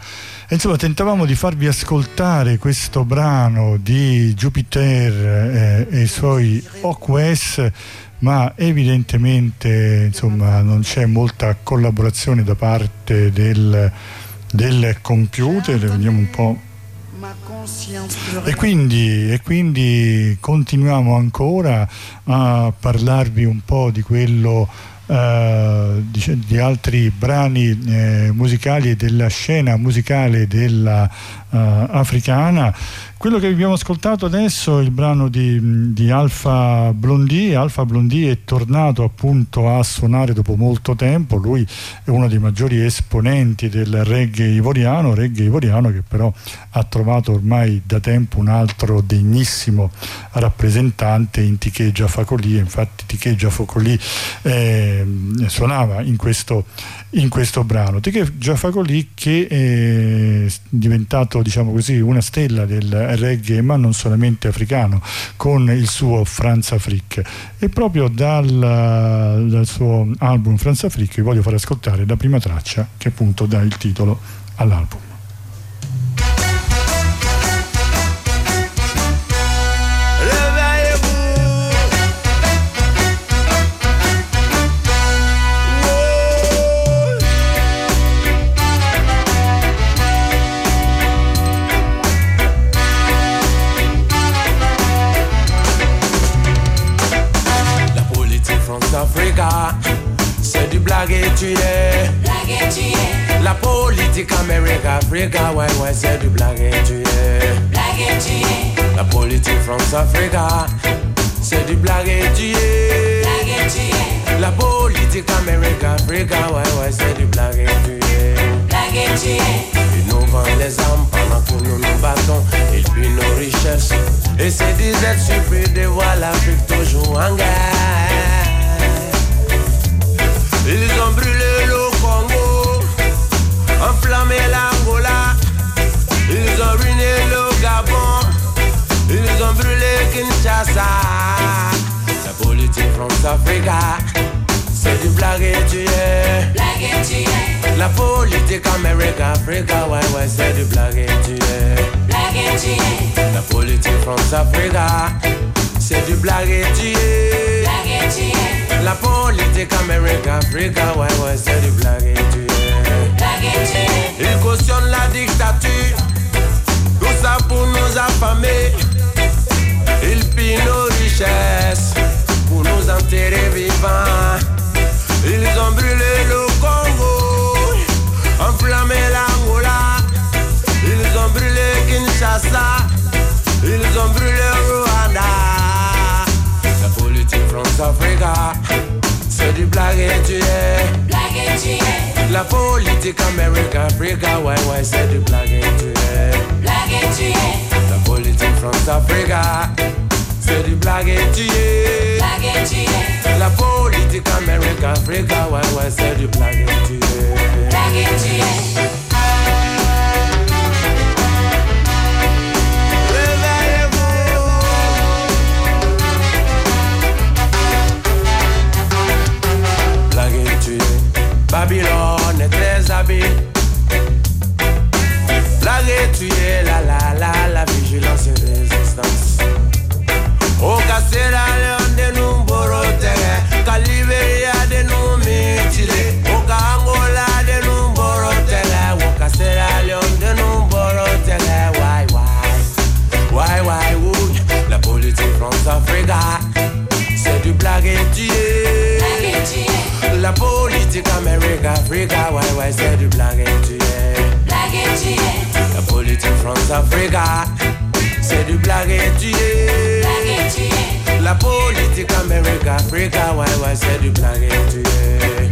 Insomma, tentavamo di farvi ascoltare questo brano di Jupiter eh, e i suoi OQS, ma evidentemente insomma, non c'è molta collaborazione da parte del, del computer. Vediamo un po'. E quindi, e quindi continuiamo ancora a parlarvi un po' di quello eh, di, di altri brani eh, musicali della scena musicale della eh, africana. Quello che abbiamo ascoltato adesso è il brano di, di Alfa Blondi. Alfa Blondi è tornato appunto a suonare dopo molto tempo. Lui è uno dei maggiori esponenti del reggae ivoriano, reggae ivoriano che però ha trovato ormai da tempo un altro degnissimo rappresentante in Tichegia Facoli. Infatti Tichegia Facoli eh, suonava in questo, in questo brano. Tichegia Facoli che è diventato diciamo così una stella del reggae ma non solamente africano con il suo Franz Afrique e proprio dal, dal suo album Franz Afrique vi voglio far ascoltare la prima traccia che appunto dà il titolo all'album La politique américaine, Africa, ouais, ouais, c'est du blagueturier. La politique France-Africa, c'est du blagueturier. La politique américaine, Africa, ouais, ouais, c'est du blagueturier. Ils nous vendent les armes pendant que nous nous battons, ils puis nos richesses. Et c'est des êtres surpris de voir l'Afrique toujours en guerre. Ils ont brûlé le Congo, enflammé l'Angola. Ils ont ruiné le Gabon, ils ont brûlé Kinshasa. La politique France Africa, c'est du blague et tu es. La politique Amérique, Africa, ouais, ouais, c'est du blague et tu es. La politique France Africa, c'est du blague es. La politique Amérique, Africa, ouais, ouais, c'est du blague et tu es. Il cautionne la dictature. Tout ça pour nous affamer. Il pille nos richesses pour nous enterrer vivants. Ils ont brûlé le Congo, enflammé l'Angola. Ils ont brûlé Kinshasa. Ils ont brûlé Rwanda. From Africa, c'est du blague et tu es. Blague et tu es. La politique américaine, Africa, ouais, ouais, c'est du blague et tu es. Blague et tu es. La politique France Africa, c'est du blague et tu es. Blague et tu es. La politique américaine, Africa, ouais, ouais, c'est du blague et tu es. Blague et tu es. Babylone est tes habits. La rétuée, la la la, la vigilance et résistance. Au cassé la leon de nous boroté, Calibéria de nous mutilé, au Angola de nous boroté, au cassé la leon de nous boroté, why why, why why, la politique France-Africa, c'est du blague et. La politique Amérique-Africa, ouais ouais c'est du blague et tu es. La politique France-Africa, c'est du blague et tu es. La politique Amérique-Africa, ouais ouais c'est du blague et tu es.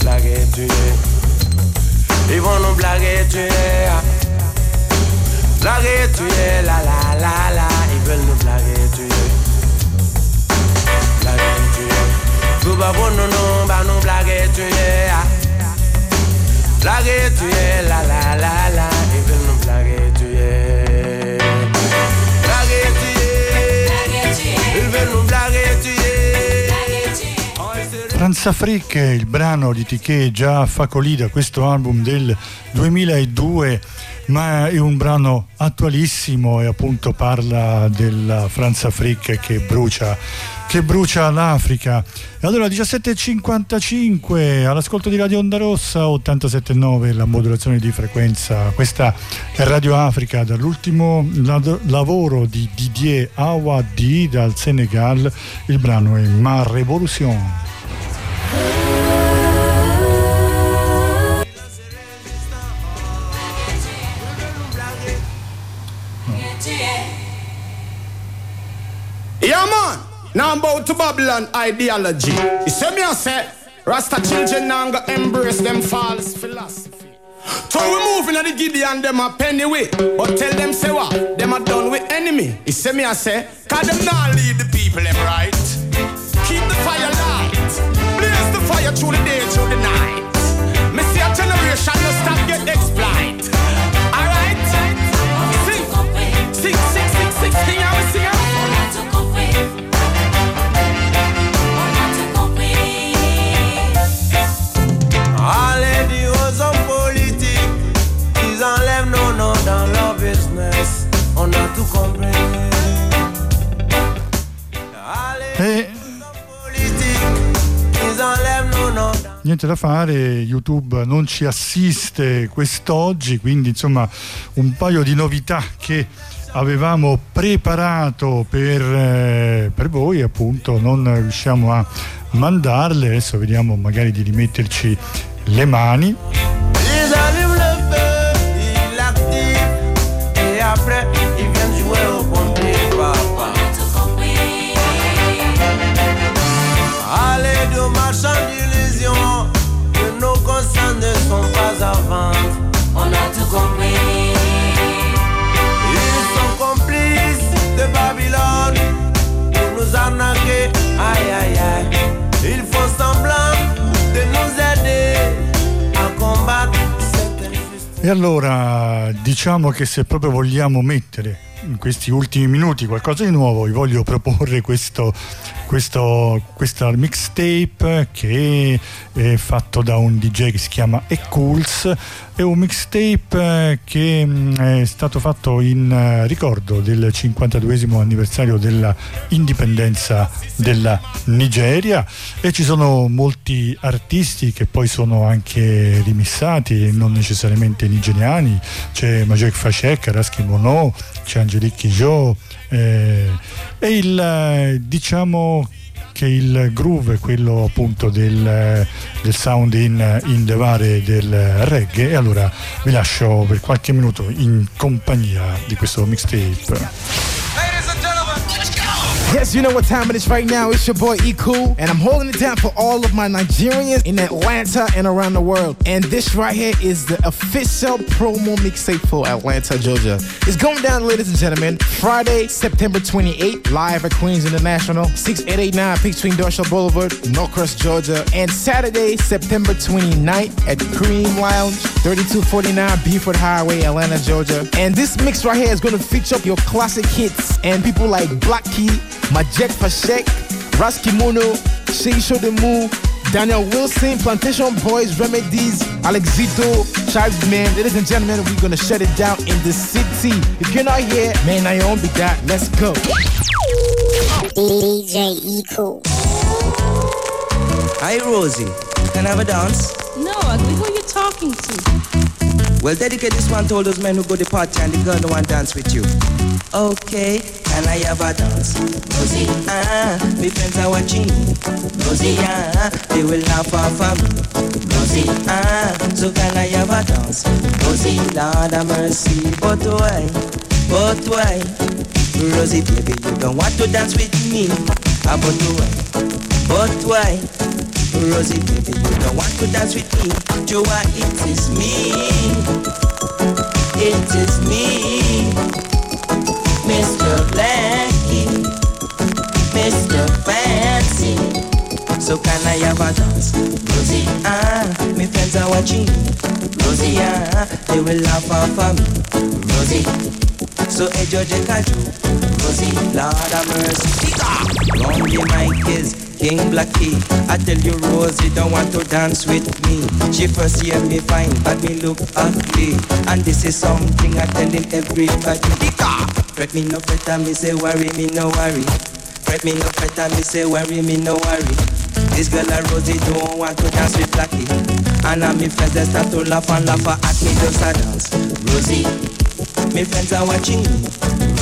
Blague et tu es. Ils vont nous blaguer, tu es. Blaguer, tu es, la la la la. Ils veulent nous blaguer, tu es. Pour nous, nous, bah nous blaguer, tu es. Blaguer, tu es, la la la la. Ils veulent nous blaguer, tu es. Blaguer, tu es. Ils veulent nous blaguer, tu es. Franza Frick, il brano di Tiché già Facolida, questo album del 2002, ma è un brano attualissimo e appunto parla della Franza Frick che brucia, che brucia l'Africa. E allora 17.55 all'ascolto di Radio Onda Rossa 87.9 la modulazione di frequenza, questa è Radio Africa dall'ultimo la- lavoro di Didier Awadi dal Senegal, il brano è Ma Révolution. I'm about to Babylon ideology. You see me, I say, Rasta children now go embrace them false philosophy. So we moving at the Gideon, them a penny way. But tell them, say what? Them a done with enemy. You see me, I say, cause them now lead the people, them right. Keep the fire light. Blaze the fire through the day, through the night. Me see a generation no stop get exploit. Niente da fare, YouTube non ci assiste quest'oggi, quindi insomma un paio di novità che avevamo preparato per, eh, per voi, appunto non riusciamo a mandarle, adesso vediamo magari di rimetterci le mani. E allora diciamo che se proprio vogliamo mettere in questi ultimi minuti qualcosa di nuovo, vi voglio proporre questo, questo, questa mixtape che è fatto da un DJ che si chiama E-Cools. È un mixtape che mh, è stato fatto in eh, ricordo del 52 anniversario della indipendenza della Nigeria e ci sono molti artisti che poi sono anche rimissati, non necessariamente nigeriani, c'è Majek Facek, Raski Mono, c'è Angelique Kijot eh, e il eh, diciamo che il groove è quello appunto del, del sound in, in levare del reggae e allora vi lascio per qualche minuto in compagnia di questo mixtape. Yes, you know what time it is right now. It's your boy E and I'm holding it down for all of my Nigerians in Atlanta and around the world. And this right here is the official promo mixtape for Atlanta, Georgia. It's going down, ladies and gentlemen, Friday, September 28th, live at Queens International, 6889 Peachtree Industrial Boulevard, Norcross, Georgia. And Saturday, September 29th at Cream Lounge, 3249 Beaufort Highway, Atlanta, Georgia. And this mix right here is going to feature up your classic hits and people like Black Key, Majek Fashek, Raskimono, Sheisho Demu, Daniel Wilson, Plantation Boys, Remedies, Alexito, Tribesman. Ladies and gentlemen, we're gonna shut it down in the city. If you're not here, man, I own be that. Let's go. DJ Eco. Hi, Rosie. Can I have a dance? No, I ugly, who you talking to? Well, dedicate this one to all those men who go to party and the girl no want dance with you. Okay, can I have a dance? Rosie, ah, my friends are watching. Rosie, ah, they will laugh off of me. Rosie, ah, so can I have a dance? Rosie, Lord have mercy, but why? But why? Rosie, baby, you don't want to dance with me. But why? But why? Rosie, baby, you don't want to dance with me. Joa, it is me. It is me. Mr. Blackie. Mr. Fancy. So can I have a dance? Rosie, ah, my friends are watching. Rosie, ah, they will laugh off of me. Rosie, so hey George Kaju. Rosie, Lord have mercy. Round the mic is King Blackie. I tell you, Rosie don't want to dance with me. She first hear me fine, but me look ugly. And this is something I telling everybody. Fret me no fret, me say worry me no worry. Fret me no fret, me say worry me no worry. This girl a Rosie don't want to dance with Blackie. And now me friends they start to laugh and laugh at me just a dance. Rosie, my friends are watching me.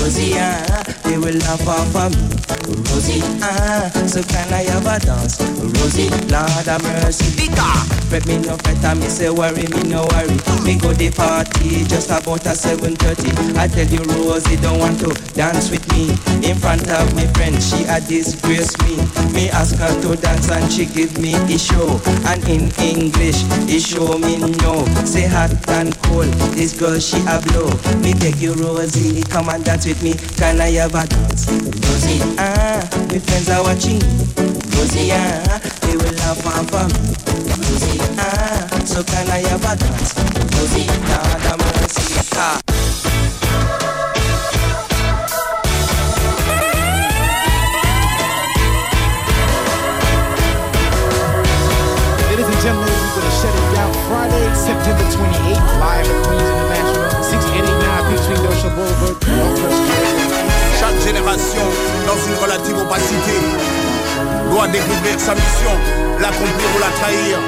Rosie, ah, they will laugh off of me. Rosie, ah, so can I have a dance? Rosie, Lord have mercy. Vika, fret me no fret, and me say worry me no worry. Me go the party just about a 7:30. I tell you, Rosie don't want to dance with me in front of my friend. She a disgrace me. Me ask her to dance and she give me a show. And in English, he show me no. Say hot and cold, this girl she a blow. Me beg you, Rosie, come and dance with me. Can I have a dance? Rosie, ah, my friends are watching. Rosie, ah, they will laugh and for me. Rosie, ah, so can I have a dance? Rosie, Lord have mercy, ah. Dans une relative opacité, doit découvrir sa mission, l'accomplir ou la trahir.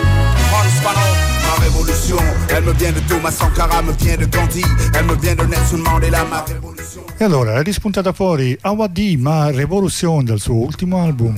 Révolution, elle me vient de Thomas Sankara, me vient de Gandhi, elle me vient de Nelson Mandela, ma révolution. E allora è rispuntata fuori Awadi Ma Revolution dal suo ultimo album.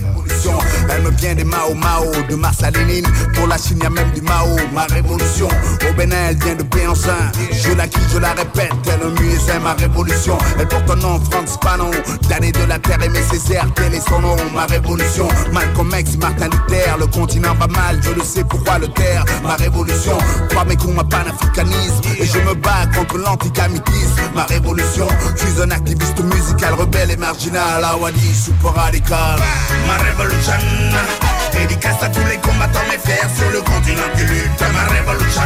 Elle me vient des Mao Mao, de Mars à Lénine. Pour la Chine, y a même du Mao. Ma révolution, au Bénin, elle vient de Béancin. Je la quitte, je la répète, elle me muisin. Ma révolution, elle porte un nom, Franz Fanon. D'année de la terre, Aimé Césaire, tel est son nom. Ma révolution, Malcolm X, Martin Luther. Le continent va mal, je le sais pourquoi le taire. Ma révolution, Kwame Nkrumah, panafricanisme. Et je me bats contre l'anticamitisme. Ma révolution, Je suis un activiste musical, rebelle et marginal, Awadi, super radical. Ma révolution, dédicace à tous les combattants, mes frères sur le continent qui lutte. Ma révolution,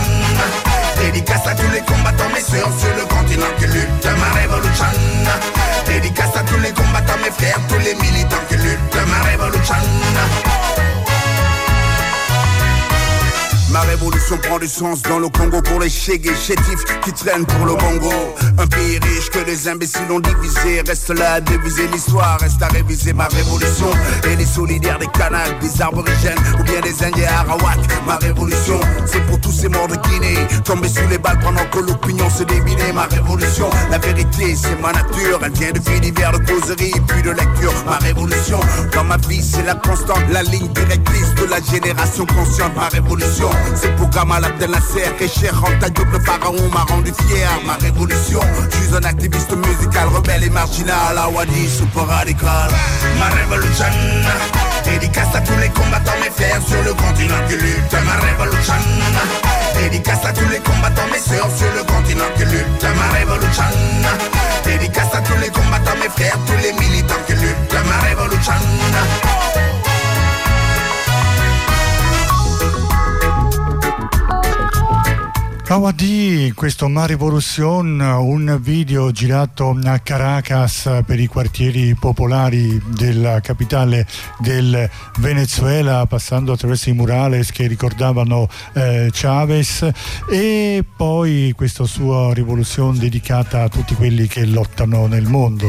dédicace à tous les combattants, mes sœurs sur le continent qui lutte. Ma révolution, dédicace à tous les combattants, mes frères, tous les militants qui luttent. Ma révolution. Ma révolution prend du sens dans le Congo pour les chégués chétifs qui traînent pour le Bongo. Un pays riche que les imbéciles ont divisé. Reste là à diviser l'histoire, reste à réviser ma révolution. Et les solidaires des canals, des aborigènes ou bien des Indiens Arawak. Ma révolution, c'est pour tous ces morts de Guinée. Tombés sous les balles pendant que l'opinion se déminait. Ma révolution, la vérité, c'est ma nature. Elle vient de faits divers, de causerie, puis de lecture. Ma révolution, dans ma vie, c'est la constante, la ligne directrice de la génération consciente. Ma révolution, c'est pour Gamal Abdel Nasser et Cheikh Anta Diop, le pharaon m'a rendu fier. Ma révolution, je suis un activiste musical, rebelle et marginal. Awadi, super radical. Ma révolution, dédicace à tous les combattants, mes frères sur le continent qui luttent. Ma révolution, dédicace à tous les combattants, mes sœurs sur le continent qui luttent. Ma révolution, dédicace à tous les combattants, mes frères, tous les militants qui luttent. Ma révolution. Awadi, questo Mare Revolution, un video girato a Caracas per i quartieri popolari della capitale del Venezuela, passando attraverso i murales che ricordavano eh, Chavez e poi questa sua rivoluzione dedicata a tutti quelli che lottano nel mondo.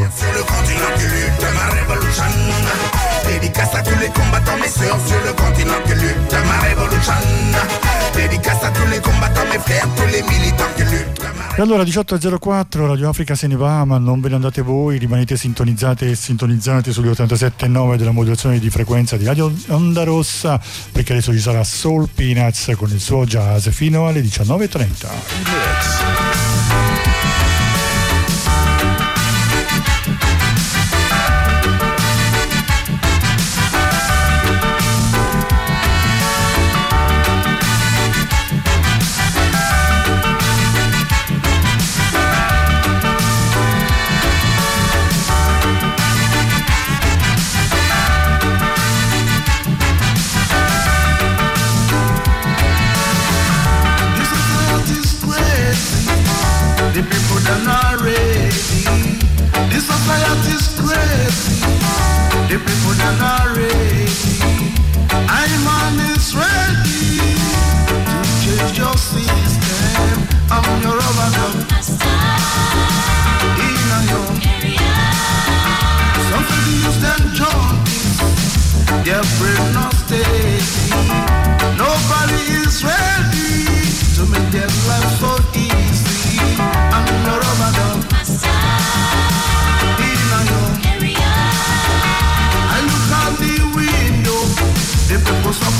Dédicace à tous les combattants, mes sœurs sur le continent qui lutte, ma révolution. Dédicace à tous les combattants, mes frères, tous les militants qui luttent. E allora 18.04 Radio Africa se ne va, ma non ve ne andate voi, rimanete sintonizzate e sintonizzati sugli 87.9 della modulazione di frequenza di Radio Onda Rossa, perché adesso ci sarà Soul Peanuts con il suo jazz fino alle 19.30.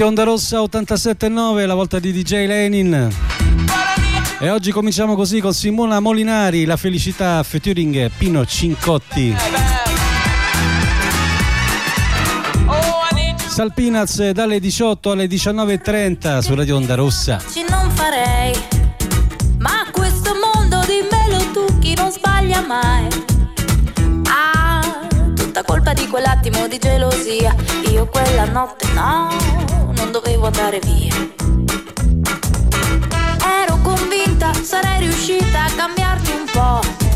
Radio Onda Rossa 87.9, la volta di DJ Lenin. E oggi cominciamo così con Simona Molinari, la felicità featuring Pino Cincotti. Salpinaz dalle 18 alle 19.30 su Radio Onda Rossa. Ci non farei, ma questo mondo dimmelo tu chi non sbaglia mai. Ah, tutta colpa di quell'attimo di gelosia. Io quella notte no, dovevo andare via. Ero convinta sarei riuscita a cambiarti un po'.